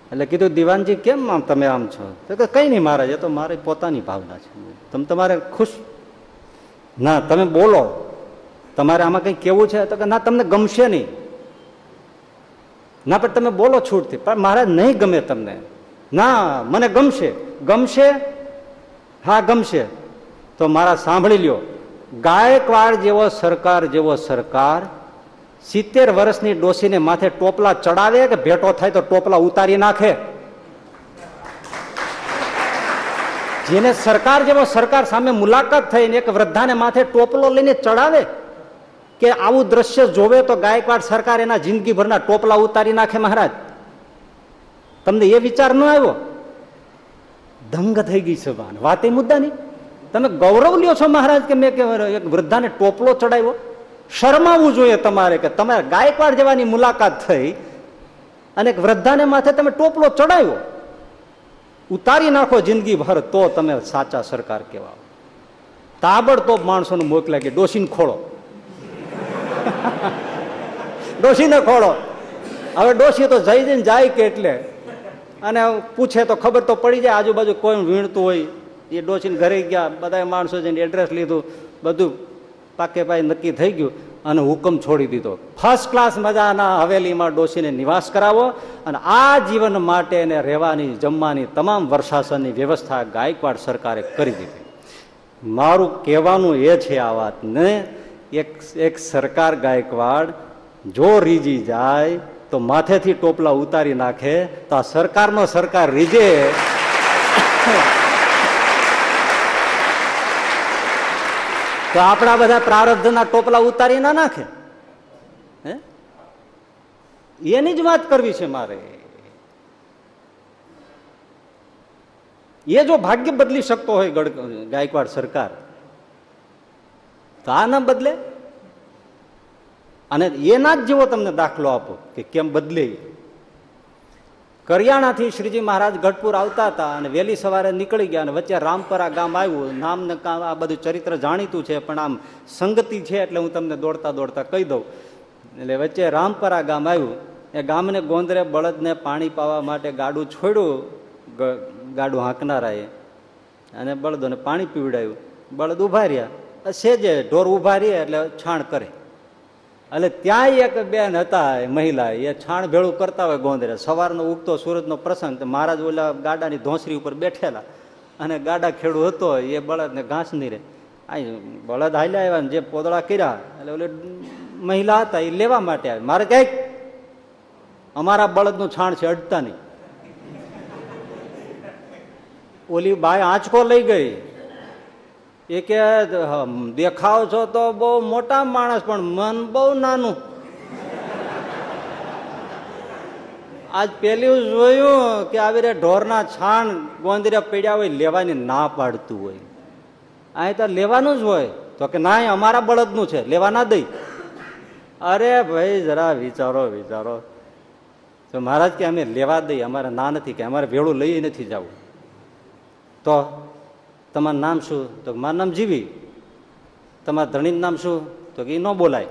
એટલે કીધું, દિવાનજી, કેમ આમ તમે આમ છો? તો કે, કંઈ નહીં મહારાજ, એ તો મારી પોતાની ભાવના છે. તમે તમારે ખુશ. ના, તમે બોલો. તમારે આમાં કંઈ કેવું છે તો કે ના, તમને ગમશે નહીં. ના, પણ તમે બોલો છૂટથી. પણ મારા નહીં ગમે તમને. ના, મને ગમશે. ગમશે? હા, ગમશે. તો મારા સાંભળી લ્યો. ગાયકવાડ જેવો સરકાર જેવો સરકાર સિત્તેર વર્ષની ડોસીને માથે ટોપલા ચડાવે કે ભેટો થાય તો ટોપલા ઉતારી નાખે? જેને સરકાર જેવો સરકાર સામે મુલાકાત થઈને એક વૃદ્ધાને માથે ટોપલો લઈને ચડાવે? કે આવું દ્રશ્ય જોવે તો ગાયકવાડ સરકાર એના જિંદગીભરના ટોપલા ઉતારી નાખે મહારાજ. તમને એ વિચાર ન આવ્યો? દંગ થઈ ગઈ છે વાત એ મુદ્દાની. તમે ગૌરવ લ્યો છો મહારાજ કે મેં એક વૃદ્ધાને ટોપલો ચડાવ્યો? શરમાવવું જોઈએ તમારે કે તમારે ગાયકવાડ જેવાની મુલાકાત થઈ અને એક વૃદ્ધાને માથે તમે ટોપલો ચડાવ્યો. ઉતારી નાખો જિંદગી ભર તો તમે સાચા સરકાર કહેવા તાબડતોબ માણસોને મોકલા કે ડોસીને ખોળો. ડોસીને ખોળો. હવે ડોસી તો જઈ જઈને જાય કે એટલે. અને પૂછે તો ખબર તો પડી જાય, આજુબાજુ કોઈ વીણતું હોય. એ ડોસીને ઘરે ગયા બધા માણસો જઈને એડ્રેસ લીધું, બધું પાકે પાય નક્કી થઈ ગયું અને હુકમ છોડી દીધો. ફર્સ્ટ ક્લાસ મજાના હવેલીમાં ડોસીને નિવાસ કરાવો અને આ જીવન માટે એને રહેવાની, જમવાની તમામ વર્ષાસનની વ્યવસ્થા ગાયકવાડ સરકારે કરી દીધી. મારું કહેવાનું એ છે આ વાત ને એક એક સરકાર ગાયકવાડ જો રીજી જાય તો માથેથી ટોપલા ઉતારી નાખે તો આ સરકારનો સરકાર રીજે. તો આપણા બધા પ્રારબ્ધના ટોપલા ઉતારી ના નાખે? એની જ વાત કરવી છે મારે. એ જો ભાગ્ય બદલી શકતો હોય ગાયકવાડ સરકાર તો આ ના બદલે? અને એના જ જેવો તમને દાખલો આપો કે કેમ બદલે કરિયાણાથી શ્રીજી મહારાજ ગઢપુર આવતા હતા અને વહેલી સવારે નીકળી ગયા અને વચ્ચે રામપરા ગામ આવ્યું. નામ ને કામ, આ બધું ચરિત્ર જાણીતું છે, પણ આમ સંગતિ છે એટલે હું તમને દોડતા દોડતા કહી દઉં. એટલે વચ્ચે રામપરા ગામ આવ્યું. એ ગામને ગોંદરે બળદને પાણી પાવા માટે ગાડું છોડ્યું. ગાડું હાંકનારાએ. અને બળદોને પાણી પીવડાવ્યું બળદ ઊભા રહ્યા. સેજે ઢોર ઊભા રહીએ એટલે છાણ કરે. એટલે ત્યાં એક બેન હતા મહિલા, એ છાણ ભેળું કરતા હોય ગોંદરે. સવારનો ઉગતો સુરતનો પ્રસંગ મહારાજ ઓલા ગાડાની ધોંસરી ઉપર બેઠેલા. અને ગાડા ખેડૂ હતો, એ બળદને ઘાસ નહીં રહે આ બળદ હાલ્યા આવ્યા ને જે પોદળા કર્યા, એટલે ઓલે મહિલા હતા, એ લેવા માટે આવી. મારે કંઈક અમારા બળદનું છાણ છે, અડતા નહીં. ઓલી બાય આંચકો લઈ ગઈ. એ કે દેખાવ છો તો બહુ મોટા માણસ, પણ મન બહુ નાનું. આજ પેલું જોયું કે આવી રે ઢોરના છાણ ગોંદરે પીડ્યા હોય, લેવાની ના પાડતું હોય. અહીં તો લેવાનું જ હોય. તો કે, ના અમારા બળદનું છે લેવા ના દઈ. અરે ભાઈ, જરા વિચારો વિચારો. તો મહારાજ કે, અમે લેવા દઈએ અમારે ના નથી, કે અમારે ભેળું લઈ નથી જવું. તો તમારું નામ શું? તો મારું નામ જીવી. તમારા ધણીનું નામ શું? તો કે એ ન બોલાય.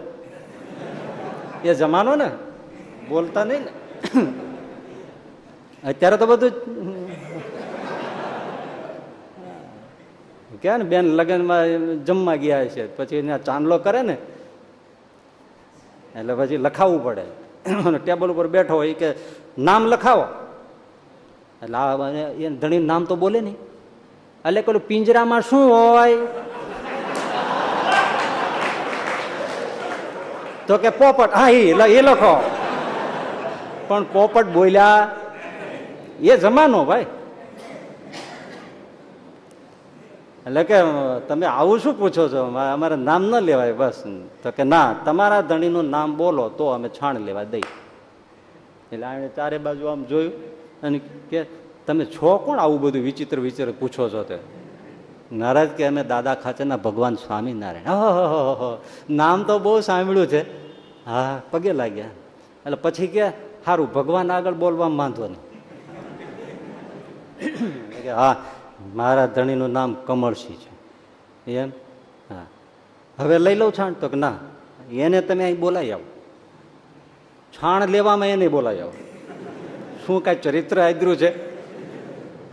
એ જમાનો ને. બોલતા નહીં ને. અત્યારે તો બધું કે ને બેન લગ્નમાં જમવા ગયા છે. પછી એને ચાંદલો કરે ને. એટલે પછી લખાવવું પડે. અને ટેબલ ઉપર બેઠો હોય કે, નામ લખાવો. એટલે આ એને ધણીનું નામ તો બોલે નહીં. એટલે પેલું પિંજરામાં શું હોય? તો કે પોપટ, હા એ લખો. પણ પોપટ બોલ્યા, એ જમાનો ભાઈ. એટલે કે, તમે આવું શું પૂછો છો? અમારે નામ ન લેવાય બસ. તો કે, ના, તમારા ધણીનું નામ બોલો, તો અમે છાણ લેવા દઈ એટલે આણે ચારે બાજુ આમ જોયું અને કે તમે છો કોણ આવું બધું વિચિત્ર વિચિત્ર પૂછો છો તે? નારાજ કે અમે દાદા ખાચરના ભગવાન સ્વામિનારાયણ. હો નામ તો બહુ સાંભળ્યું છે. હા, પગે લાગ્યા. એટલે પછી કે સારું ભગવાન આગળ બોલવામાં વાંધો નહીં. હા, મારા ધણીનું નામ કમળસિંહ છે. એમ? હા. હવે લઈ લઉં છાણ? તો કે, ના, એને તમે અહીં બોલાવી આવો. છાણ લેવામાં એને બોલાવી આવો. શું કાંઈ ચરિત્ર આદર્યું છે?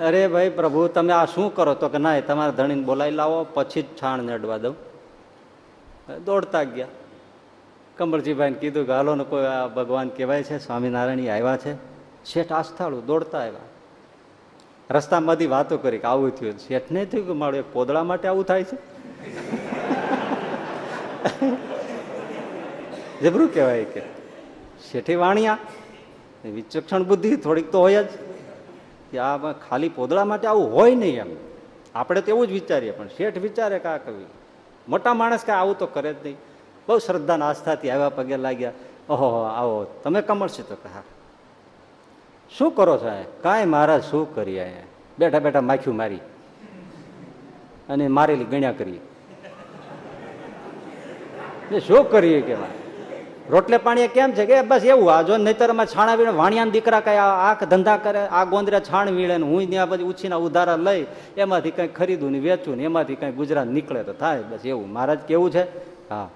અરે ભાઈ પ્રભુ, તમે આ શું કરો તો કે ના તમારા ધણીને બોલાવી લાવો, પછી જ છાણ નડવા દઉં. દોડતા ગયા. કમરજીભાઈને કીધું કે હાલો ને કોઈ આ ભગવાન કહેવાય છે, સ્વામિનારાયણ આવ્યા છે. શેઠ આસ્થાળું દોડતા આવ્યા. રસ્તામાંથી વાતો કરી કે આવું થયું. શેઠ નહીં થયું કે મારું પોદળા માટે આવું થાય છે? જબરું કહેવાય કે. શેઠી વાણિયા. વિચક્ષણ બુદ્ધિ થોડીક તો હોય જ. કે આ ખાલી પોદળા માટે આવું હોય નહીં એમ. આપણે તો એવું જ વિચારીએ, પણ શેઠ વિચારે કે આ કવિ. મોટા માણસ કાંઈ આવું તો કરે જ નહીં. બહુ શ્રદ્ધાના આસ્થાથી આવ્યા પગે લાગ્યા. ઓહો આવો, તમે કમળશી તો કે હા શું કરો છો કાંઈ મહારાજ, શું કરીએ બેઠા બેઠા માખ્યું મારી. અને મારેલી ગણ્યા કરીએ શું કરીએ? કે રોટલે પાણીએ કેમ છે? કે બસ એવું આ જો નહીતરમાં છાણા વીણે વાણિયાના દીકરા કઈ આખ ધંધા કરે, આ ગોંદરે છાણ વીણે ને હું ત્યાં પછી ઉછીના ઉધારા લઈ, એમાંથી કંઈ ખરીદું ને વેચું ને એમાંથી કંઈ ગુજરાત નીકળે તો થાય બસ એવું. મહારાજ કેવું છે? હા.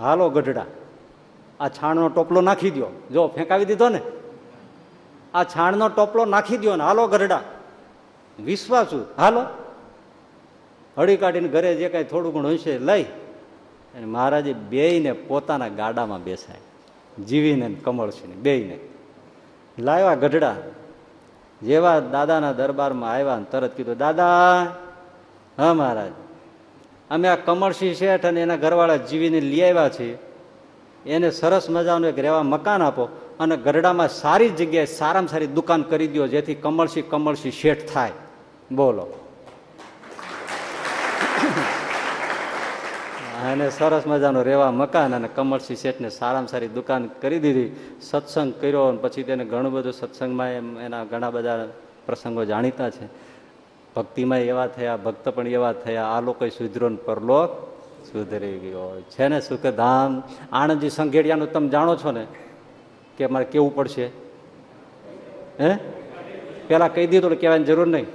હાલો ગઢડા. આ છાણનો ટોપલો નાખી દો જો ફેંકાવી દીધો ને? આ છાણનો ટોપલો નાખી દો ને. હાલો ગઢડા. વિશ્વાસુ હાલો. હળી કાઢીને ઘરે જે કાંઈ થોડું ઘણું હશે લઈ. અને મહારાજે બેયને પોતાના ગાડામાં બેસાય. જીવીને ને કમળસિંહને, બેયને. લાવ્યા ગઢડા. જેવા દાદાના દરબારમાં આવ્યા ને તરત કીધું, દાદા, હા મહારાજ, અમે આ કમળસિંહ શેઠ અને એના ઘરવાળા જીવીને લઈ આવ્યા છીએ એને સરસ મજાનું એક રહેવા મકાન આપો અને ગરડામાં સારી જગ્યાએ સારામાં સારી દુકાન કરી દો જેથી કમળસિંહ કમળસિંહ શેઠ થાય. બોલો. અને સરસ મજાનું રહેવા મકાન અને કમળસિંહ શેઠને સારામાં સારી દુકાન કરી દીધી. સત્સંગ કર્યો અને પછી તેને ઘણું બધું સત્સંગમાં એમ એના ઘણા બધા પ્રસંગો જાણીતા છે. ભક્તિમાં એવા થયા, ભક્ત પણ એવા થયા. આ લોકો સુધરો પરલોક સુધરી ગયો છે ને સુખધામ. આણંદજી સંઘેડિયાનું તમે જાણો છો ને કે મારે કેવું પડશે? હે? પેલા કહી દીધું કહેવાની જરૂર નહીં.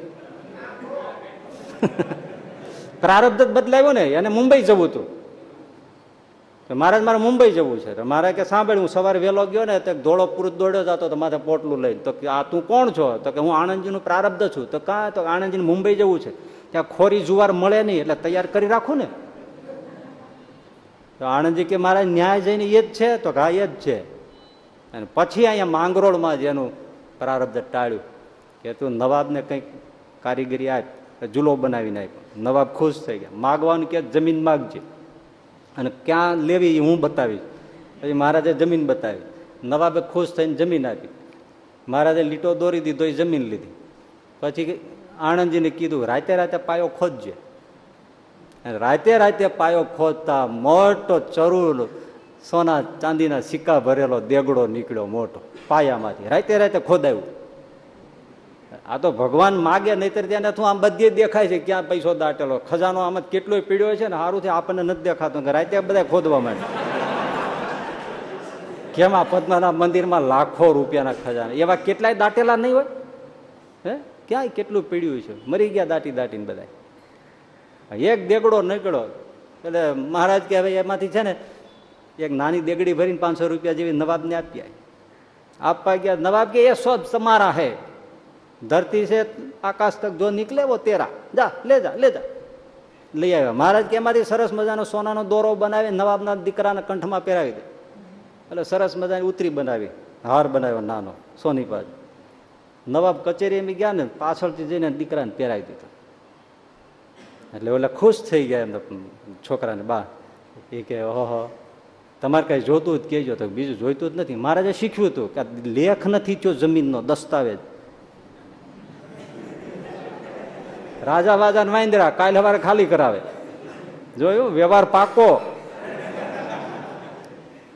પ્રારબ્ધ જ બદલાયો ને, એને મુંબઈ જવું હતું. મહારાજ મારે મુંબઈ જવું છે. મારે કે સાંભળ, હું સવારે વહેલો ગયો ને, તો ધોળો પુરુષ દોડ્યો જતો તો માથે પોટલું લઈને. તો આ તું કોણ છો? તો કે, હું આણંદજીનું પ્રારબ્ધ છું. તો કાં, તો આણંદજીને મુંબઈ જવું છે. ત્યાં ખોરી જુવાર મળે નહીં, એટલે તૈયાર કરી રાખું ને. તો આણંદજી કે, મારા ન્યાય જઈને એ જ છે? તો હા, એ જ છે. અને પછી અહીંયા માંગરોળમાં જ એનું પ્રારબ્ધ ટાળ્યું. કે તું નવાબને કંઈક કારીગરી આપ. જુલો બનાવી નાખ્યો નવાબ ખુશ થઈ ગયા. માગવાનું કે જમીન માગજે. અને ક્યાં લેવી એ હું બતાવીશ. પછી મહારાજે જમીન બતાવી. નવાબે ખુશ થઈને જમીન આપી. મહારાજે લીટો દોરી દીધો, એ જમીન લીધી. પછી આણંદજીને કીધું, રાતે રાતે પાયો ખોદજે. રાતે રાતે પાયો ખોદતા મોટો ચરુલ સોના ચાંદીના સિક્કા ભરેલો દેગડો નીકળ્યો મોટો પાયામાંથી. રાતે રાતે ખોદાયું. આ તો ભગવાન માગે, નહીતર ત્યાં શું આમ બધે દેખાય છે ક્યાં પૈસો દાટેલો. ખજાનો આમ કેટલો પીડ્યો છે ને સારું છે આપણને નથી દેખાતો રાતે બધા ખોદવા માંડે. કેમ આ પદ્મનાભ મંદિરમાં લાખો રૂપિયાના ખજાના? એવા કેટલાય દાટેલા નહીં હોય? હે? ક્યાંય કેટલું પીડ્યું છે? મરી ગયા દાટી દાટીને બધા એક દેગડો નીકળ્યો. એટલે મહારાજ કે હવે એમાંથી છે ને એક નાની દેગડી ભરીને પાંચસો રૂપિયા જેવી નવાબને આપી આપવા ગયા, નવાબ કે એ સબ તમારા હે. ધરતી છે, આકાશ તક જો નીકળે વો તેરા. જા, લે જા લે જા. લઈ આવ્યા. મહારાજ કે એમાંથી સરસ મજાનો સોનાનો દોરો બનાવી, નવાબના દીકરાના કંઠમાં પહેરાવી દે. એટલે સરસ મજાની ઉતરી બનાવી, હાર બનાવ્યો નાનો, સોની પાછ નવાબ કચેરી એમ ગયા ને, પાછળથી જઈને દીકરાને પહેરાવી દીધો. એટલે ઓલા ખુશ થઈ ગયા એમ છોકરાને, બા, એ કે, ઓહો, તમારે કઈ જોતું જ કહેજો. તો બીજું જોઈતું જ નથી. મહારાજે શીખ્યું હતું કે લેખ નથી થયો જમીનનો, દસ્તાવેજ. રાજા વાજા વાંદરા, કાલ સવારે ખાલી કરાવે. જોયું? વ્યવહાર પાકો.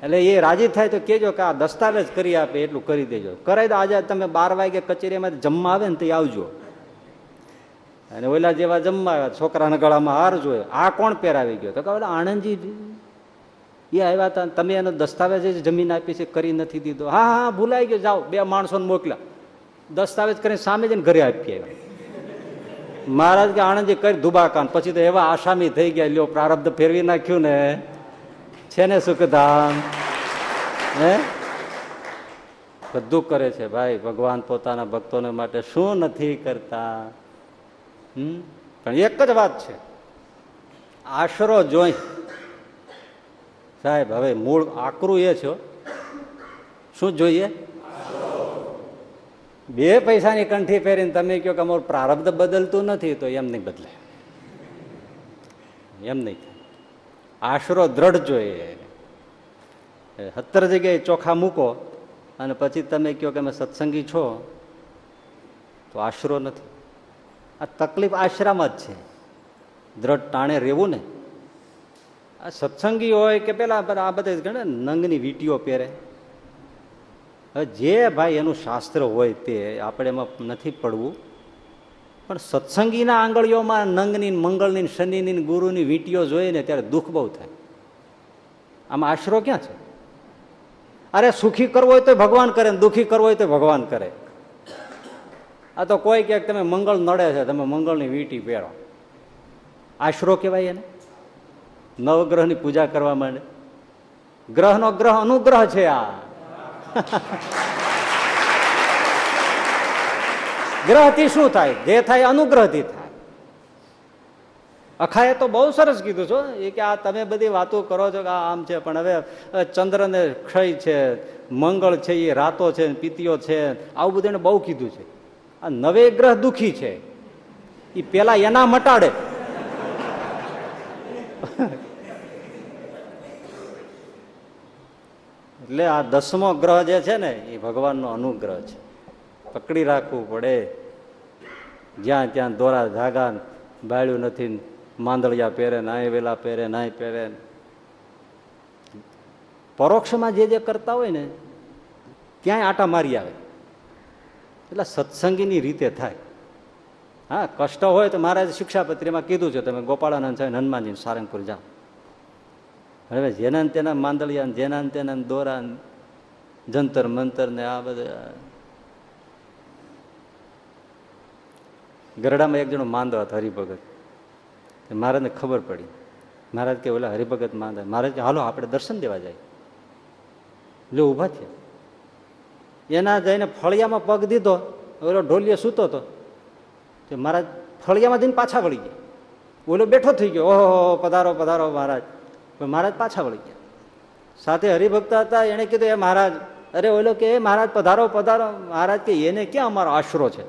એટલે એ રાજી થાય તો કેજો કે આ દસ્તાવેજ કરી આપે, એટલું કરી દેજો. કરાવી દો. આજે તમે બાર વાગે કચેરીમાં જમવા આવે ને તે આવજો. અને ઓલા જેવા જમવા આવ્યા, છોકરાના ગળામાં હાર જોયો. આ કોણ પહેરાવી ગયો? તો ઓલા આણંદજી એ આવ્યા હતા તમે એનો દસ્તાવેજ જમીન આપી છે, કરી નથી દીધો. હા હા ભૂલાઈ ગયો. જાઓ. બે માણસોને મોકલ્યા દસ્તાવેજ કરીને સામે જઈને ઘરે આપી આવ્યા. મહારાજ કે આણંદજી કરી ધુબાકાન પછી તો એવા આસામી થઈ ગયા, લ્યો, પ્રારબ્ધ ફેરવી નાખ્યું ને. છે ને સુખધામ? હે? બધું કરે છે ભાઈ, ભગવાન પોતાના ભક્તોને માટે શું નથી કરતા? હમ? પણ એક જ વાત છે. આશરો જોઈ. સાહેબ, હવે મૂળ આકરું એ છો શું જોઈએ? બે પૈસાની કંઠી પહેરીને તમે કહો કે અમારું પ્રારબ્ધ બદલતું નથી, તો એમ નહીં બદલે. એમ નહીં આશરો દ્રઢ જોઈએ. સત્તર જગ્યાએ ચોખા મૂકો અને પછી તમે કહો કે અમે સત્સંગી છો, તો આશરો નથી. આ તકલીફ આશરામાં જ છે. દ્રઢ ટાણે રહેવું ને આ સત્સંગી હોય કે પેલા આ બધા ગણે નંગની વીટીઓ પહેરે. જે ભાઈ એનું શાસ્ત્ર હોય તે આપણે એમાં નથી પડવું. પણ સત્સંગીના આંગળીઓમાં નંગની, મંગળની, શનિની, ગુરુની વીંટીઓ જોઈએ ને ત્યારે દુઃખ બહુ થાય. આમાં આશરો ક્યાં છે? અરે સુખી કરવો હોય તો ભગવાન કરે ને દુઃખી કરવો હોય તો ભગવાન કરે. આ તો કોઈ ક્યાંક તમે મંગળ નડે છે, તમે મંગળની વીંટી પહેરો. આશરો કહેવાય એને? નવગ્રહની પૂજા કરવા માંડે. ગ્રહનો ગ્રહ અનુગ્રહ છે આ. ગ્રહથી શું થાય? જે થાય અનુગ્રહથી થાય. અખાએ તો બહુ સરસ કીધું છો એ કે આ તમે બધી વાતો કરો છો કે આમ છે, પણ હવે ચંદ્રને ક્ષય છે, મંગળ છે, એ રાતો છે, પિતિયો છે, આવું બધું એને બહુ કીધું છે. આ નવે ગ્રહ દુખી છે. એ પેલા એના મટાડે. એટલે આ દસમો ગ્રહ જે છે ને, એ ભગવાનનો અનુગ્રહ છે. પકડી રાખવું પડે. જ્યાં ત્યાં દોરા ધાગા બાળ્યું નથી, માંદળિયા પહેરે નાય વેલા પહેરે નાય પહેરે. પરોક્ષમાં જે જે કરતા હોય ને, ક્યાંય આટા મારી આવે. એટલે સત્સંગીની રીતે થાય. હા, કષ્ટ હોય તો મહારાજ શિક્ષાપત્રીમાં કીધું છે, તમે ગોપાળાનંદ સાહેબ હનુમાનજી સારંગપુર જાઓ. હવે જેના તેના માંદળિયા જેના તેના દોરા જંતર મંતર ને આ બધા ગરડામાં એક જણો માંદો હતો હરિભગત. મહારાજને ખબર પડી. મહારાજ કે ઓલા હરિભગત માંદા. મહારાજ કે હાલો, આપણે દર્શન દેવા જાય. એટલે ઊભા થયા. એના જઈને ફળિયામાં પગ દીધો, ઓલો ઢોલીએ સૂતો હતો. મહારાજ ફળિયામાં જઈને પાછા વળી ગયા. ઓલો બેઠો થઈ ગયો. ઓહો, પધારો પધારો, મહારાજ. મહારાજ પાછા વળી ગયા. સાથે હરિભક્ત હતા, એણે કીધું, એ મહારાજ, અરે ઓલો કે, એ મહારાજ, પધારો પધારો. મહારાજ કે, એને ક્યાં અમારો આશરો છે?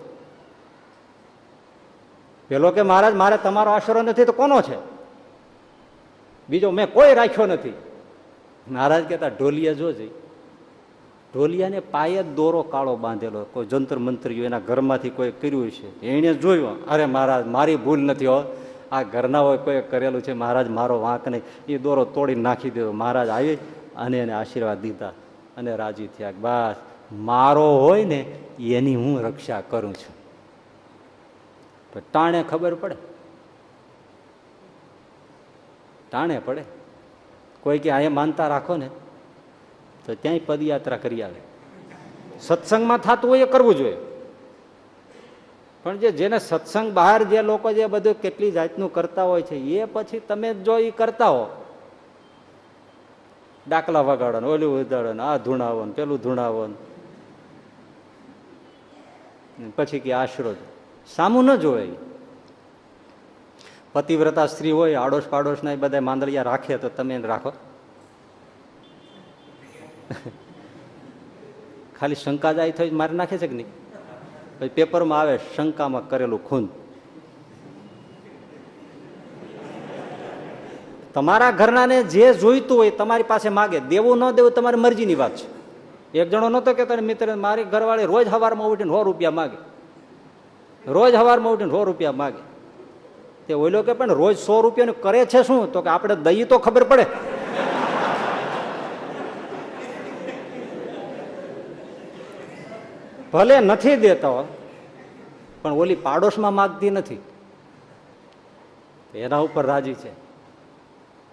પેલો કે, મહારાજ, મારે તમારો આશરો નથી, તો કોનો છે? બીજો, મેં કોઈ રાખ્યો નથી. મહારાજ કહેતા, ઢોલિયા જોજે ઢોલિયાને પાયે દોરો કાળો બાંધેલો, કોઈ જંતર મંત્રીઓ એના ઘરમાંથી કોઈ કર્યું છે. એણે જોયું, અરે મહારાજ, મારી ભૂલ નથી હો. આ ઘરના હોય કોઈ કરેલું છે, મહારાજ, મારો વાંક નહીં. એ દોરો તોડી નાખી દીધો મહારાજ આવી અને એને આશીર્વાદ દીધા અને રાજી થયા. બસ, મારો હોય ને, એની હું રક્ષા કરું છું. તો ટાણે ખબર પડે. ટાણે પડે. કોઈ કે અહીંયા માનતા રાખો ને. તો ત્યાંય પદયાત્રા કરી આવે. સત્સંગમાં થતું હોય એ કરવું જોઈએ. પણ જે જેને સત્સંગ બહાર જે લોકો જે બધું કેટલી જાતનું કરતા હોય છે, એ પછી તમે જો એ કરતા હો. ડાકલા વગાડો ઓલું ઉદાડો આ ધૂણાવો પેલું ધૂણાવો પછી કે આશરો સામું ન જોવે. પતિવ્રતા સ્ત્રી હોય, આડોશ પાડોશના એ બધા માંદળિયા રાખે તો તમે રાખો. ખાલી શંકા જાય થઈ મારી નાખે છે કે નહીં? પછી પેપરમાં આવે શંકામાં કરેલું ખૂન. તમારા ઘરનાને જે જોઈતું હોય તમારી પાસે માગે. દેવું ન દેવું તમારી મરજીની વાત છે. એક જણો નતો કે તને મિત્ર, મારી ઘરવાળી રોજ હવારમાં ઉઠીને સો રૂપિયા માગે. રોજ હવારમાં ઉઠીને સો રૂપિયા માગે. તે ઓઈલો કે, પણ રોજ સો રૂપિયાનું કરે છે શું? તો કે, આપણે દઈએ તો ખબર પડે. ભલે નથી દેતો, પણ ઓલી પાડોશમાં માગતી નથી. એના ઉપર રાજી છે.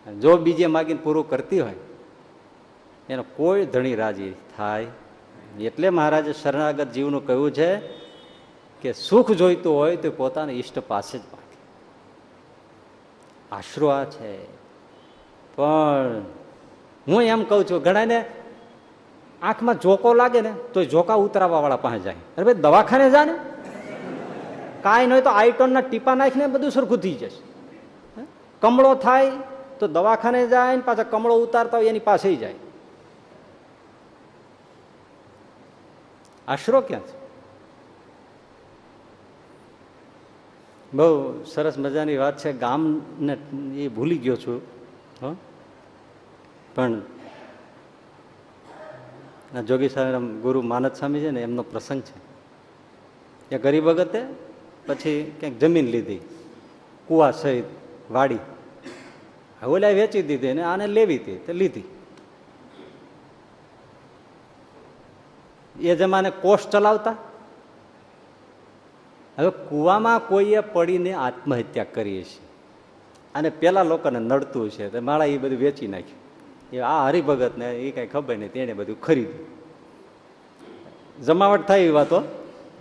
જો બીજે માગીને પૂરું કરતી હોય, એનો કોઈ ધણી રાજી થાય એટલે મહારાજે શરણાગત જીવનું કહ્યું છે કે સુખ જોઈતું હોય તો પોતાના ઈષ્ટ પાસે જ માગે આશરો છે. પણ હું એમ કહું છું ઘણાને આંખમાં જોકો લાગે ને, તો જોકા ઉતરાવવા વાળા પાસે જાય. અરે ભાઈ, દવાખાને જા ને. કાંઈ નહીં તો આઈટોનના ટીપા નાખીને બધું સરખું થઈ જશે. કમળો થાય તો દવાખાને જાય ને પાછા કમળો ઉતારતા હોય એની પાસે જાય. આશરો ક્યાં છે? બહુ સરસ મજાની વાત છે. ગામને એ ભૂલી ગયો છું પણ જોગી સાહેબ ગુરુ માનદ સ્વામી છે ને, એમનો પ્રસંગ છે. એ ગરીબ વખતે પછી ક્યાંક જમીન લીધી, કુવા સહિત વાડી. ઓલા વેચી દીધી ને આને લેવી હતી તે લીધી. એ જમાને કોષ ચલાવતા. હવે કુવામાં કોઈએ પડીને આત્મહત્યા કરીએ છીએ. અને પેલા લોકોને નડતું છે તો માળા એ બધું વેચી નાખ્યું. એ આ હરિભગતને એ કાંઈ ખબર નહીં, તેણે બધું ખરીદ્યું. જમાવટ થાય એવી વાતો.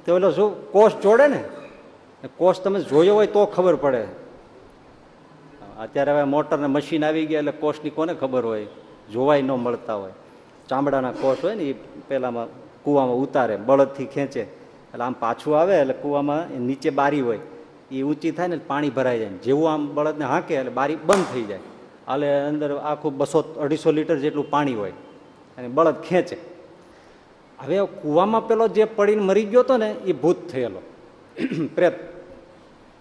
તો ઓલો શું, કોષ જોડે ને? કોષ તમે જોયો હોય તો ખબર પડે. અત્યારે હવે મોટર ને મશીન આવી ગયા એટલે કોષની કોને ખબર હોય? જોવાય ન મળતા હોય. ચામડાના કોષ હોય ને, એ પેલામાં કૂવામાં ઉતારે, બળદથી ખેંચે. એટલે આમ પાછું આવે એટલે કૂવામાં નીચે બારી હોય. એ ઊંચી થાય ને પાણી ભરાઈ જાય. જેવું આમ બળદને હાંકે એટલે બારી બંધ થઈ જાય. એટલે અંદર આખું બસો અઢીસો લીટર જેટલું પાણી હોય. અને બળદ ખેંચે. હવે કૂવામાં પેલો જે પડીને મરી ગયો હતો ને, એ ભૂત થયેલો. પ્રેત.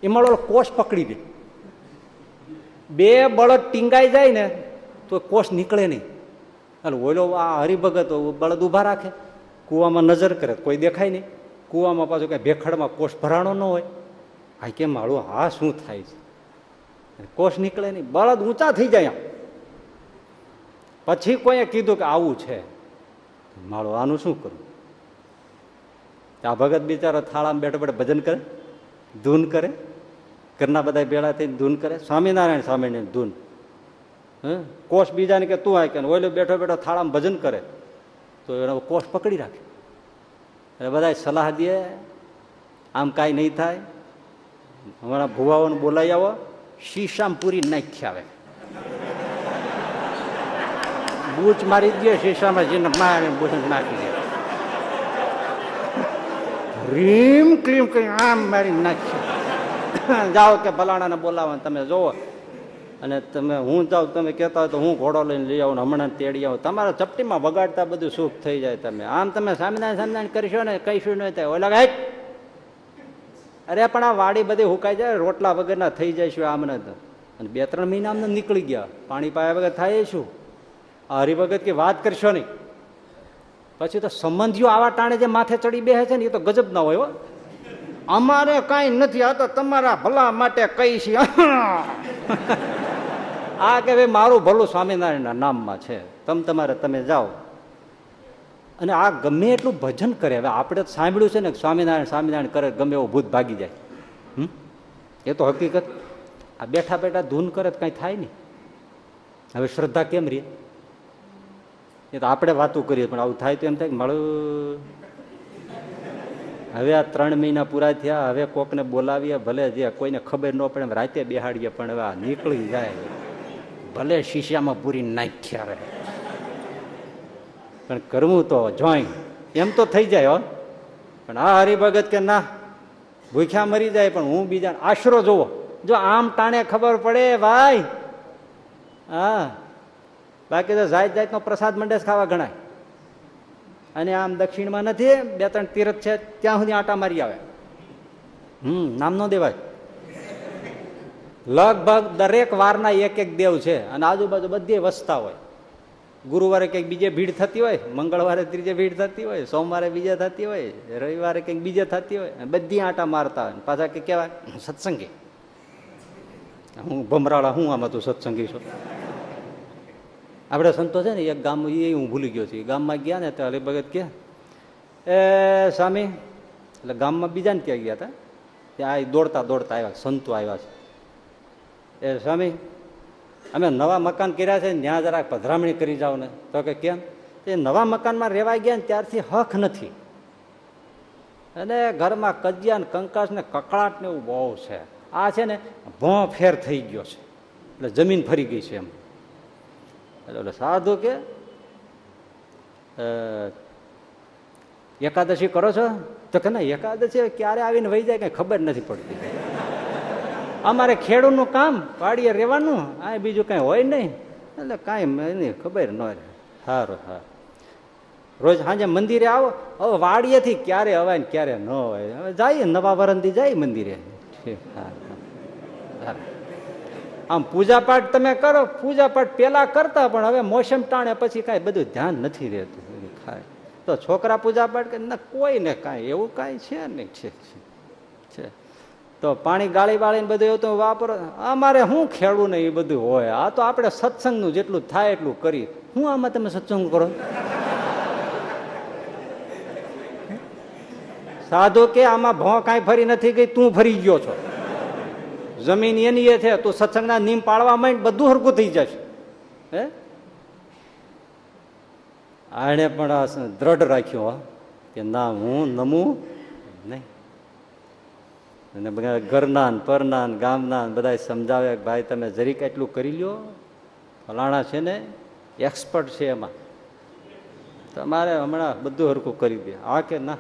એમાં ઓલો કોષ પકડી દે. બે બળદ ટીંગાઈ જાય ને, તો કોષ નીકળે નહીં. એટલે ઓલો આ હરિભગત બળદ ઊભા રાખે. કૂવામાં નજર કરે, કોઈ દેખાય નહીં. કૂવામાં પાછું કાંઈ ભેખડમાં કોષ ભરાણો ન હોય. આ કેમ માળું હા, શું થાય છે? કોષ નીકળે નહીં. બળદ ઊંચા થઈ જાય પછી કોઈએ કીધું કે આવું છે. માળો આનું શું કરું? આ ભગત બિચારો થાળામાં બેઠો બેઠો ભજન કરે, ધૂન કરે, ઘરના બધા ભેળા થઈને ધૂન કરે. સ્વામિનારાયણ સ્વામિનારાયણ ધૂન. કોષ બીજાને કે તું આ કે ઓલો બેઠો બેઠો થાળામાં ભજન કરે. તો એનો કોષ પકડી રાખે. એટલે બધા સલાહ દે, આમ કાંઈ નહીં થાય. હમણાં ભુવાઓને બોલાવી આવો. શીશામ પૂરી નાખી આવે. બૂચ મારી દે શીશામાં જઈને મારે બૂચ નાખી દે. રીમ ક્લીમ કરી આમ મારી નાખી. જાઓ કે ફલાણાને બોલાવો તમે જોવો. અને તમે હું જાઉં, તમે કહેતા હોય તો હું ઘોડો લઈને લઈ આવું હમણાં તેડી આવું. તમારા ચપટીમાં વગાડતા બધું સુખ થઈ જાય તમે. આમ તમે સામિનારાયણ સામિનારાયણ કરશો ને કહીશું નહીં થાય. ઓલા અરે પણ આ વાડી બધી હુકાઈ જાય, રોટલા વગરના થઈ જાય શું આમને તો? અને બે ત્રણ મહિના અમને નીકળી ગયા. પાણી પાયા વગર થાય શું? આ હરિભગત કે વાત કરશો નહીં. પછી તો સંબંધીઓ આવા ટાણે જે માથે ચડી બેસે છે ને, એ તો ગજબ ના હોય અમારે કાંઈ નથી આ તો તમારા ભલા માટે કઈ છે. આ કે ભાઈ મારું ભલું સ્વામિનારાયણના નામમાં છે. તમ તમારે, તમે જાઓ. અને આ ગમે એટલું ભજન કરે. હવે આપણે તો સાંભળ્યું છે ને સ્વામિનારાયણ સ્વામિનારાયણ કરે, ગમે એવો ભૂત ભાગી જાય. હમ? એ તો હકીકત. આ બેઠા બેઠા ધૂન કરે તો કાંઈ થાય નહીં. હવે શ્રદ્ધા કેમ રહે? એ તો આપણે વાતું કરીએ, પણ આવું થાય તો એમ થાય કે મારું હવે આ ત્રણ મહિના પૂરા થયા, હવે કોકને બોલાવીએ, ભલે જે કોઈને ખબર ન પડે રાતે બેહાડીએ, પણ હવે આ નીકળી જાય. ભલે શીશામાં પૂરી નાખ્યા હવે પણ કરવું તો જોઈ એમ તો થઈ જાય, હો. પણ આ હરિભગત કે ના, ભૂખ્યા મરી જાય, પણ હું બીજા આશરો જોવો. જો આમ ટાણે ખબર પડે, ભાઈ. હા. બાકી તો જાત જાતનો પ્રસાદ મંડેસ ખાવા ગણાય. અને આમ દક્ષિણમાં નથી બે ત્રણ તીરથ છે, ત્યાં સુધી આટા મારી આવે. હમ, નામ નો દેવાય. લગભગ દરેક વારના એક એક દેવ છે, અને આજુબાજુ બધી વસતા હોય. ગુરુવારે કંઈક બીજે ભીડ થતી હોય, મંગળવારે ત્રીજે ભીડ થતી હોય, સોમવારે બીજે થતી હોય, રવિવારે કંઈક બીજે થતી હોય બધી આંટા મારતા હોય. પાછા કે કહેવાય સત્સંગી. હું ભમરાળા, હું આમાં તું સત્સંગી છું. આપણે સંતો છે ને, એક ગામ, એ હું ભૂલી ગયો છું. ગામમાં ગયા ને તો હલિભગત કે એ સ્વામી, એટલે ગામમાં બીજાને ત્યાં ગયા હતા. ત્યાં દોડતા દોડતા આવ્યા, સંતો આવ્યા છે. એ સ્વામી અમે નવા મકાન કર્યા છે ત્યાં જરાક પધરામણી કરી જાઓ ને. તો કે કેમ? એ નવા મકાનમાં રહેવા ગયા ને ત્યારથી હક નથી. અને ઘરમાં કજિયા ને કંકાસ ને કકળાટ ને એવું બહુ છે. આ છે ને ભો ફેર થઈ ગયો છે. એટલે જમીન ફરી ગઈ છે એમ. એટલે સાધુ કે એકાદશી કરો છો? તો કે, ના, એકાદશી ક્યારે આવીને વહી જાય, કઈ ખબર નથી પડતી. અમારે ખેડૂતનું કામ, વાડીએ રહેવાનું, આ બીજું કઈ હોય નહીં. એટલે કાંઈ નહીં ખબર ન રહે. સારું સારું રોજ સાંજે મંદિરે આવો, હવે વાડીએથી ક્યારે અવાય ને ક્યારે ન હોય હવે જઈએ નવા વરંદી જાય મંદિરે. આમ પૂજાપાઠ તમે કરો, પૂજાપાઠ પેલા કરતા, પણ હવે મોસમ ટાણે પછી કાંઈ બધું ધ્યાન નથી રહેતું. ખાય. તો છોકરા પૂજાપાઠ કે ના કોઈ, એવું કાંઈ છે છે છે? તો પાણી ગાળી વાળીને બધું એવું તો વાપરો. અમારે શું ખેડવું ને એ બધું હોય? આ તો આપણે સત્સંગનું જેટલું થાય એટલું કરી હું આમાં તમે સત્સંગ કરો? સાધુ કે આમાં ભો કાંઈ ફરી નથી ગઈ, તું ફરી ગયો છો. જમીન એની એ છે, તું સત્સંગના નિયમ પાળવા માંડ, બધું હરકું થઈ જશે. હે? આણે પણ દ્રઢ રાખ્યો કે ના, હું નમું નહીં. અને બધા ઘરના પરના ગામના બધા સમજાવે ભાઈ તમે જરીક એટલું કરી લ્યો. ફલાણા છે ને એક્સપર્ટ છે એમાં. તમારે હમણાં બધું હરખું કરી દે. આ કે ના?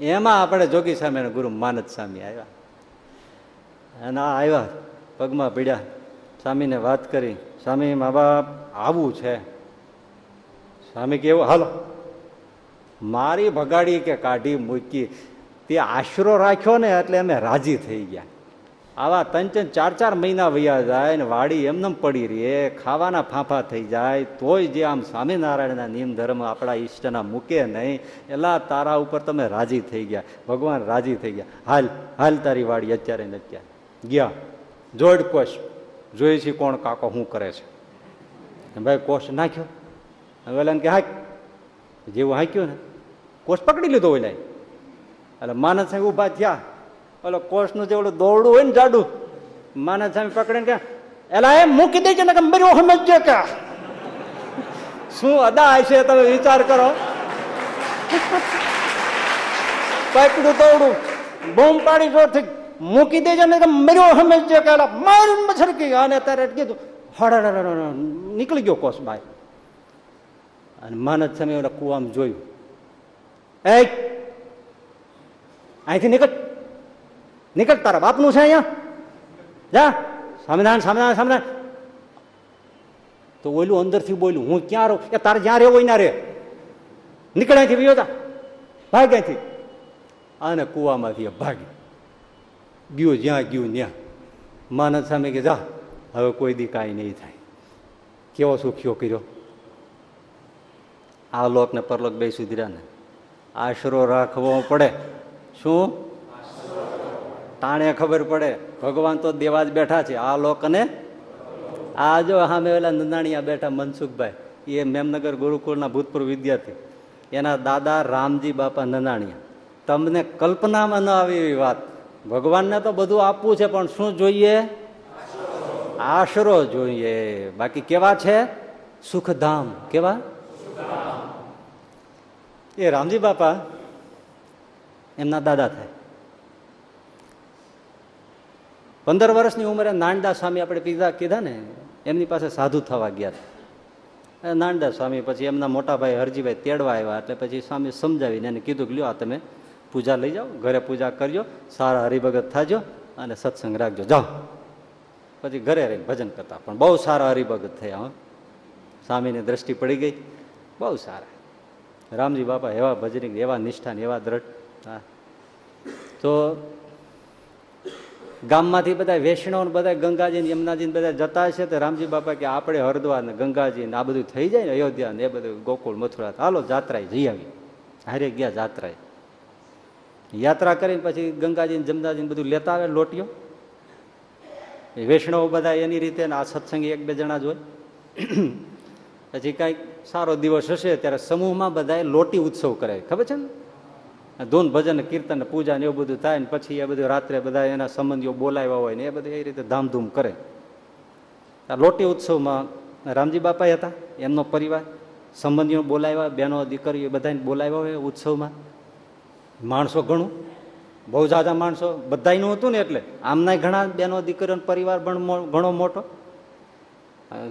એમાં આપણે જોગી સામે ગુરુ માનદ સ્વામી આવ્યા. અને આ આવ્યા, પગમાં પીડ્યા. સ્વામીને વાત કરી. સ્વામી, મા બાપ આવું છે. સ્વામી કેવું હાલો. મારી ભગાડી કે કાઢી મૂકી તે આશરો રાખ્યો ને એટલે અમે રાજી થઈ ગયા. આવા ત્રણ ત્રણ ચાર ચાર મહિના વયા જાય ને વાડી એમને પડી રહે, ખાવાના ફાંફા થઈ જાય, તોય જે આમ સ્વામિનારાયણના નિયમ ધર્મ આપણા ઈષ્ટના મૂકે નહીં, એલા તારા ઉપર તમે રાજી થઈ ગયા. ભગવાન રાજી થઈ ગયા. હાલ હાલ તારી વાડી અત્યારે ને અત્યારે ગયા. જોડ કોશ. જોઈએ છે કોણ કાકો શું કરે છે. ભાઈ કોષ નાખ્યો. હવે કે હાક. જેવું હાંક્યું ને. કોષ પકડી લીધો ઓલા એટલે માનસ સામે ઊભા થયા. ઓલો કોષનું જે ઓલું દોરડું હોય ને જાડું માનસ સામે પકડીને કે એલા, એમ મૂકી દેજો ને કે મર્યો સમજજો કે. શું અદા હશે તમે વિચાર કરો. પકડું દોડું બૂમ પાડી જોરથી, મૂકી દેજો ને મર્યો સમજજો કે. મારું મછરકી અને ત્યારે કીધું હડા નીકળી ગયો કોષ બાય. અને માનસ સામે ઓલા કુવામાં જોયું. એ અહીંથી નીકળ. નીકળ તારા બાપનું છે અહીંયા. જા. સ્વામિનારાયણ સ્વામિનારાયણ સ્વામિનારાયણ તો ઓલું અંદરથી બોલ્યું હું ક્યાં રહું? એ તારે જ્યાં રહેવો ના રે. નીકળ અહીંથી વિયો જા. ભાગ અહીંથી. અને કૂવામાંથી ભાગી. ગયું જ્યાં ગયું ત્યાં માનદ સામે કે, જા, હવે કોઈ દી કાંઈ નહીં થાય. કેવો સુખ્યો કર્યો. આ લોક ને પરલોક બે ને. આશરો રાખવો પડે. શું? તાણે ખબર પડે. ભગવાન તો દેવા જ બેઠા છે. આ લોકને આ જો સામે પેલા નંદાણીયા બેઠા મનસુખભાઈ. એ મેમનગર ગુરુકુળના ભૂતપૂર્વ વિદ્યાર્થી. એના દાદા રામજી બાપા નંદાણીયા. તમને કલ્પનામાં ન આવે એવી વાત. ભગવાનને તો બધું આપવું છે, પણ શું જોઈએ? આશરો જોઈએ. બાકી કેવા છે? સુખધામ. કેવા? એ રામજી બાપા એમના દાદા થાય. પંદર વર્ષની ઉંમરે નાનદા સ્વામી આપણે પીધા કીધા ને, એમની પાસે સાધુ થવા ગયા હતા. નાનદા સ્વામી પછી એમના મોટા ભાઈ હરજીભાઈ તેડવા આવ્યા એટલે પછી સ્વામી સમજાવીને એને કીધું કે લ્યો આ તમે પૂજા લઈ જાઓ, ઘરે પૂજા કરજો, સારા હરિભગત થાજો અને સત્સંગ રાખજો. જાઓ. પછી ઘરે રહીને ભજન કરતા. પણ બહુ સારા હરિભગત થયા હો. સ્વામીની દ્રષ્ટિ પડી ગઈ. બહુ સારા. રામજી બાપા એવા ભજનિક એવા નિષ્ઠાન, એવા દ્રઢ તો ગામમાંથી બધા વૈષ્ણવ બધા ગંગાજી યમુનાજી બધા જતા છે તો રામજી બાપા કે આપણે હરદ્વાર ને ગંગાજી ને આ બધું થઈ જાય ને અયોધ્યા ને એ બધું ગોકુળ, મથુરા હાલો જાત્રાએ જઈ આવી હારે ગયા જાત્રાએ. યાત્રા કરીને પછી ગંગાજી જમનાજી બધું લેતા આવે લોટીઓ વૈષ્ણવો બધા એની રીતે આ સત્સંગી એક બે જણા જ હોય. પછી કાંઈક સારો દિવસ હશે ત્યારે સમૂહમાં બધાએ લોટી ઉત્સવ કરે ખબર છે ને? ધૂન ભજન, કીર્તન, પૂજા ને એવું બધું થાય ને પછી એ બધું રાત્રે બધા એના સંબંધીઓ બોલાવ્યા હોય ને એ બધું એ રીતે ધામધૂમ કરે. આ લોટી ઉત્સવમાં રામજી બાપા હતા, એમનો પરિવાર, સંબંધીઓ બોલાવ્યા, બહેનો, દીકરીઓ બધાને બોલાવ્યા હોય ઉત્સવમાં. માણસો ઘણું, બહુ જાજા માણસો બધાનું હતું ને એટલે. આમના ઘણા બહેનો, દીકરીઓનો પરિવાર પણ ઘણો મોટો.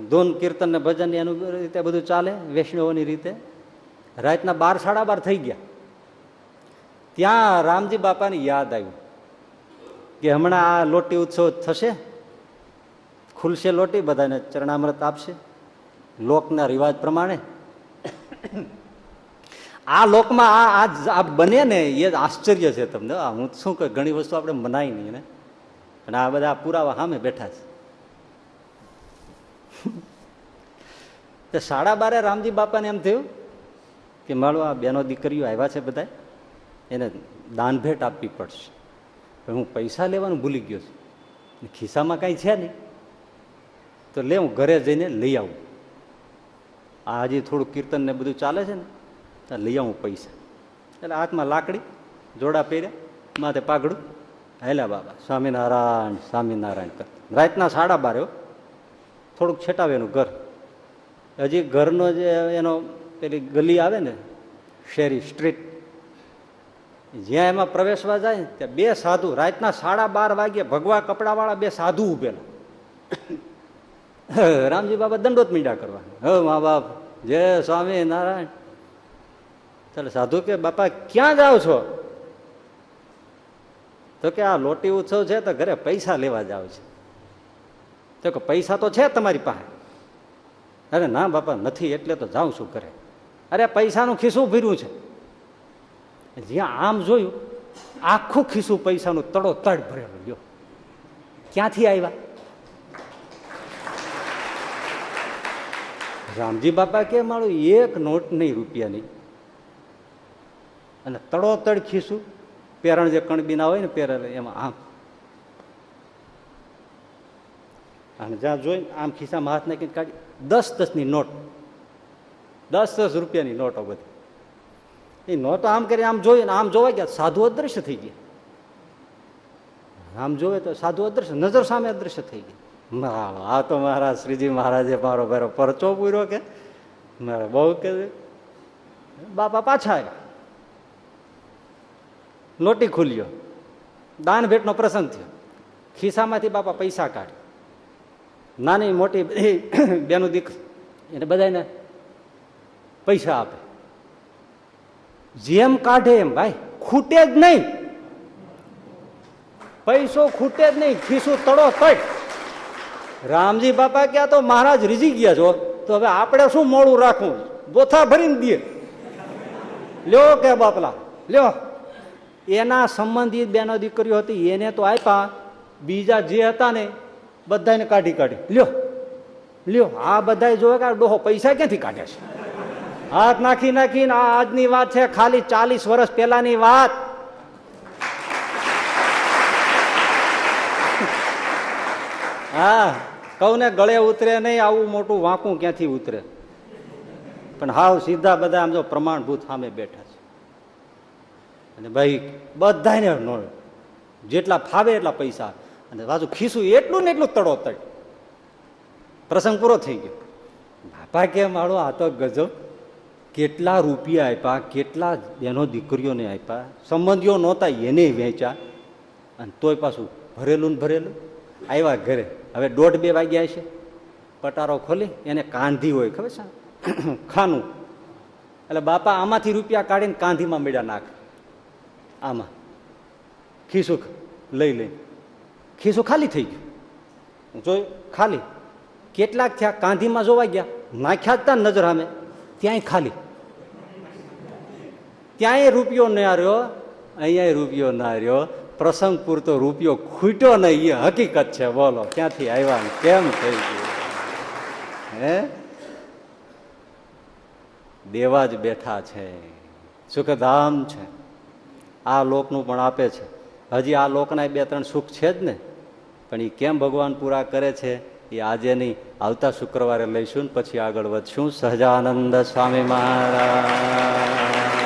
ધૂન, કીર્તન ને ભજન એનું રીતે બધું ચાલે, વૈષ્ણવોની રીતે. રાતના બાર, સાડા બાર થઈ ગયા. ત્યાં રામજી બાપાને યાદ આવ્યું કે હમણાં આ લોટી ઉત્સવ થશે. ખુલશે લોટી, બધાને ચરણામૃત આપશે. લોકના રિવાજ પ્રમાણે. આ લોકમાં આ આ બને ને એ આશ્ચર્ય છે તમને. હું શું કહે, ઘણી વસ્તુ આપણે મનાય નહીં ને અને આ બધા પુરાવા સામે બેઠા છે. સાડા બારે રામજી બાપાને એમ થયું કે મારો આ બેનો દીકરીઓ આવ્યા છે બધા એને દાનભેટ આપવી પડશે. હું પૈસા લેવાનું ભૂલી ગયો છું. ખિસ્સામાં કાંઈ છે નહીં. તો લે, હું ઘરે જઈને લઈ આવું. આ હજી થોડું કીર્તન ને બધું ચાલે છે ને, તો લઈ આવું પૈસા. એટલે હાથમાં લાકડી, જોડા પહેર્યા, માથે પાઘડું. હેલા બાબા, સ્વામિનારાયણ સ્વામિનારાયણ કર. રાતના સાડા બારે થોડુંક છેટાવે એનું ઘર. હજી ઘરનો જે એનો પેલી ગલી આવે ને, શેરી સ્ટ્રીટ જ્યાં એમાં પ્રવેશવા જાય ને ત્યાં બે સાધુ, રાતના સાડા બાર વાગ્યે ભગવા કપડાવાળા બે સાધુ ઉભેલા. રામજી બાબા દંડોત મીંડા કરવા હ મા બાપ જય સ્વામી નારાયણ. ચાલે સાધુ કે, બાપા, ક્યાં જાઓ છો? તો કે, આ લોટી ઉત્સવ છે તો ઘરે પૈસા લેવા જાવ છે. તો કે, પૈસા તો છે તમારી પાસે. અરે ના બાપા, નથી, એટલે તો જાઉં છું ઘરે. અરે, પૈસાનું ખિસ્સું ભર્યું છે. જ્યાં આમ જોયું, આખું ખિસ્સું પૈસાનું તડો તડ ભરેલું ગયો. ક્યાંથી આવ્યા? રામજી બાપા કે, મારું એક નોટ નહીં રૂપિયાની અને તડોતડ ખીસું પેરણ જે કણબીના હોય ને પેરણ એમાં આમ. અને જ્યાં જોઈને આમ ખિસ્સામાં હાથ નાખીને કાઢી, દસ દસની નોટ, દસ દસ રૂપિયાની નોટો બધી. એ નોટો આમ કરી, આમ ને આમ જોવા ગયા, સાધુ અદ્રશ્ય થઈ ગયા. આમ જોવે તો સાધુ અદ્રશ્ય, નજર સામે અદ્રશ્ય થઈ ગઈ. આ તો મારા શ્રીજી મહારાજે મારો મારો પરચો પૂર્યો કે? મારે બહુ કે બાપા પાછા આવ્યા. લોટી ખુલ્યો. દાન ભેટનો પ્રસંગ થયો. ખિસ્સામાંથી બાપા પૈસા કાઢે નાની મોટી બેનું દીક એને બધાને પૈસા આપે. જેમ કાઢે એમ ભાઈ, ખૂટે જ નહીં. પૈસો ખૂટે જ નહીં, ખીસું તડો તડ રામજી બાપા ક્યાં તો મહારાજ રીઝી ગયા છો. તો હવે આપણે શું મોડું રાખવું? બોથા ભરીને દઈએ. લ્યો કે બાપલા, લ્યો. એના સંબંધિત બેનો દીકરીઓ હતી, એને તો આપ્યા. બીજા જે હતા ને બધાને કાઢી કાઢી. લ્યો લ્યો, આ બધા જોવે કે ડોહો પૈસા ક્યાંથી કાઢે છે? હાથ નાખી નાખીને આ આજની વાત છે, ખાલી ચાલીસ વર્ષ પહેલાની વાત. હા કહું ને ગળે ઉતરે નહીં, આવું મોટું વાંકું ક્યાંથી ઉતરે? પણ હાવ સીધા બધા આમ જો પ્રમાણભૂત સામે બેઠા છે. અને ભાઈ બધાને જેટલા ફાવે એટલા પૈસા. અને પાછું ખીસું એટલું ને એટલું તડો તડ પ્રસંગ પૂરો થઈ ગયો. બાપા કે મારો, આ તો ગજબ. કેટલા રૂપિયા આપ્યા, કેટલા એનો દીકરીઓને આપ્યા, સંબંધીઓ નહોતા, એને વેચ્યા. અને તોય પાછું ભરેલું ને ભરેલું. આવ્યા ઘરે. હવે દોઢ બે વાગ્યા છે. પટારો ખોલી, એને કાંધી હોય, ખબર છે? ખાનું. એટલે બાપા આમાંથી રૂપિયા કાઢીને કાંધીમાં મેળા નાખ. આમાં. ખીસું લઈ લઈ ખીસું ખાલી થઈ ગયું. જોયું, ખાલી. કેટલાક થયા કાંધીમાં જોવા ગયા. નાખ્યા જ નજર સામે. ત્યાંય ખાલી. ત્યાંય રૂપિયો ના રહ્યો અહીંયા રૂપિયો ના રહ્યો પ્રસંગ પૂરતો રૂપિયો ખૂટ્યો નહીં. એ હકીકત છે. બોલો, ક્યાંથી આવ્યા કેમ થઈ ગયું? હે? દેવા જ બેઠા છે. સુખધામ છે. આ લોકનું પણ આપે છે. હજી આ લોકના બે ત્રણ સુખ છે જ ને. પણ એ કેમ ભગવાન પૂરા કરે છે? એ આજે નહીં. આવતા શુક્રવારે લઈશું ને પછી આગળ વધશું. સહજાનંદ સ્વામી મહારાજ.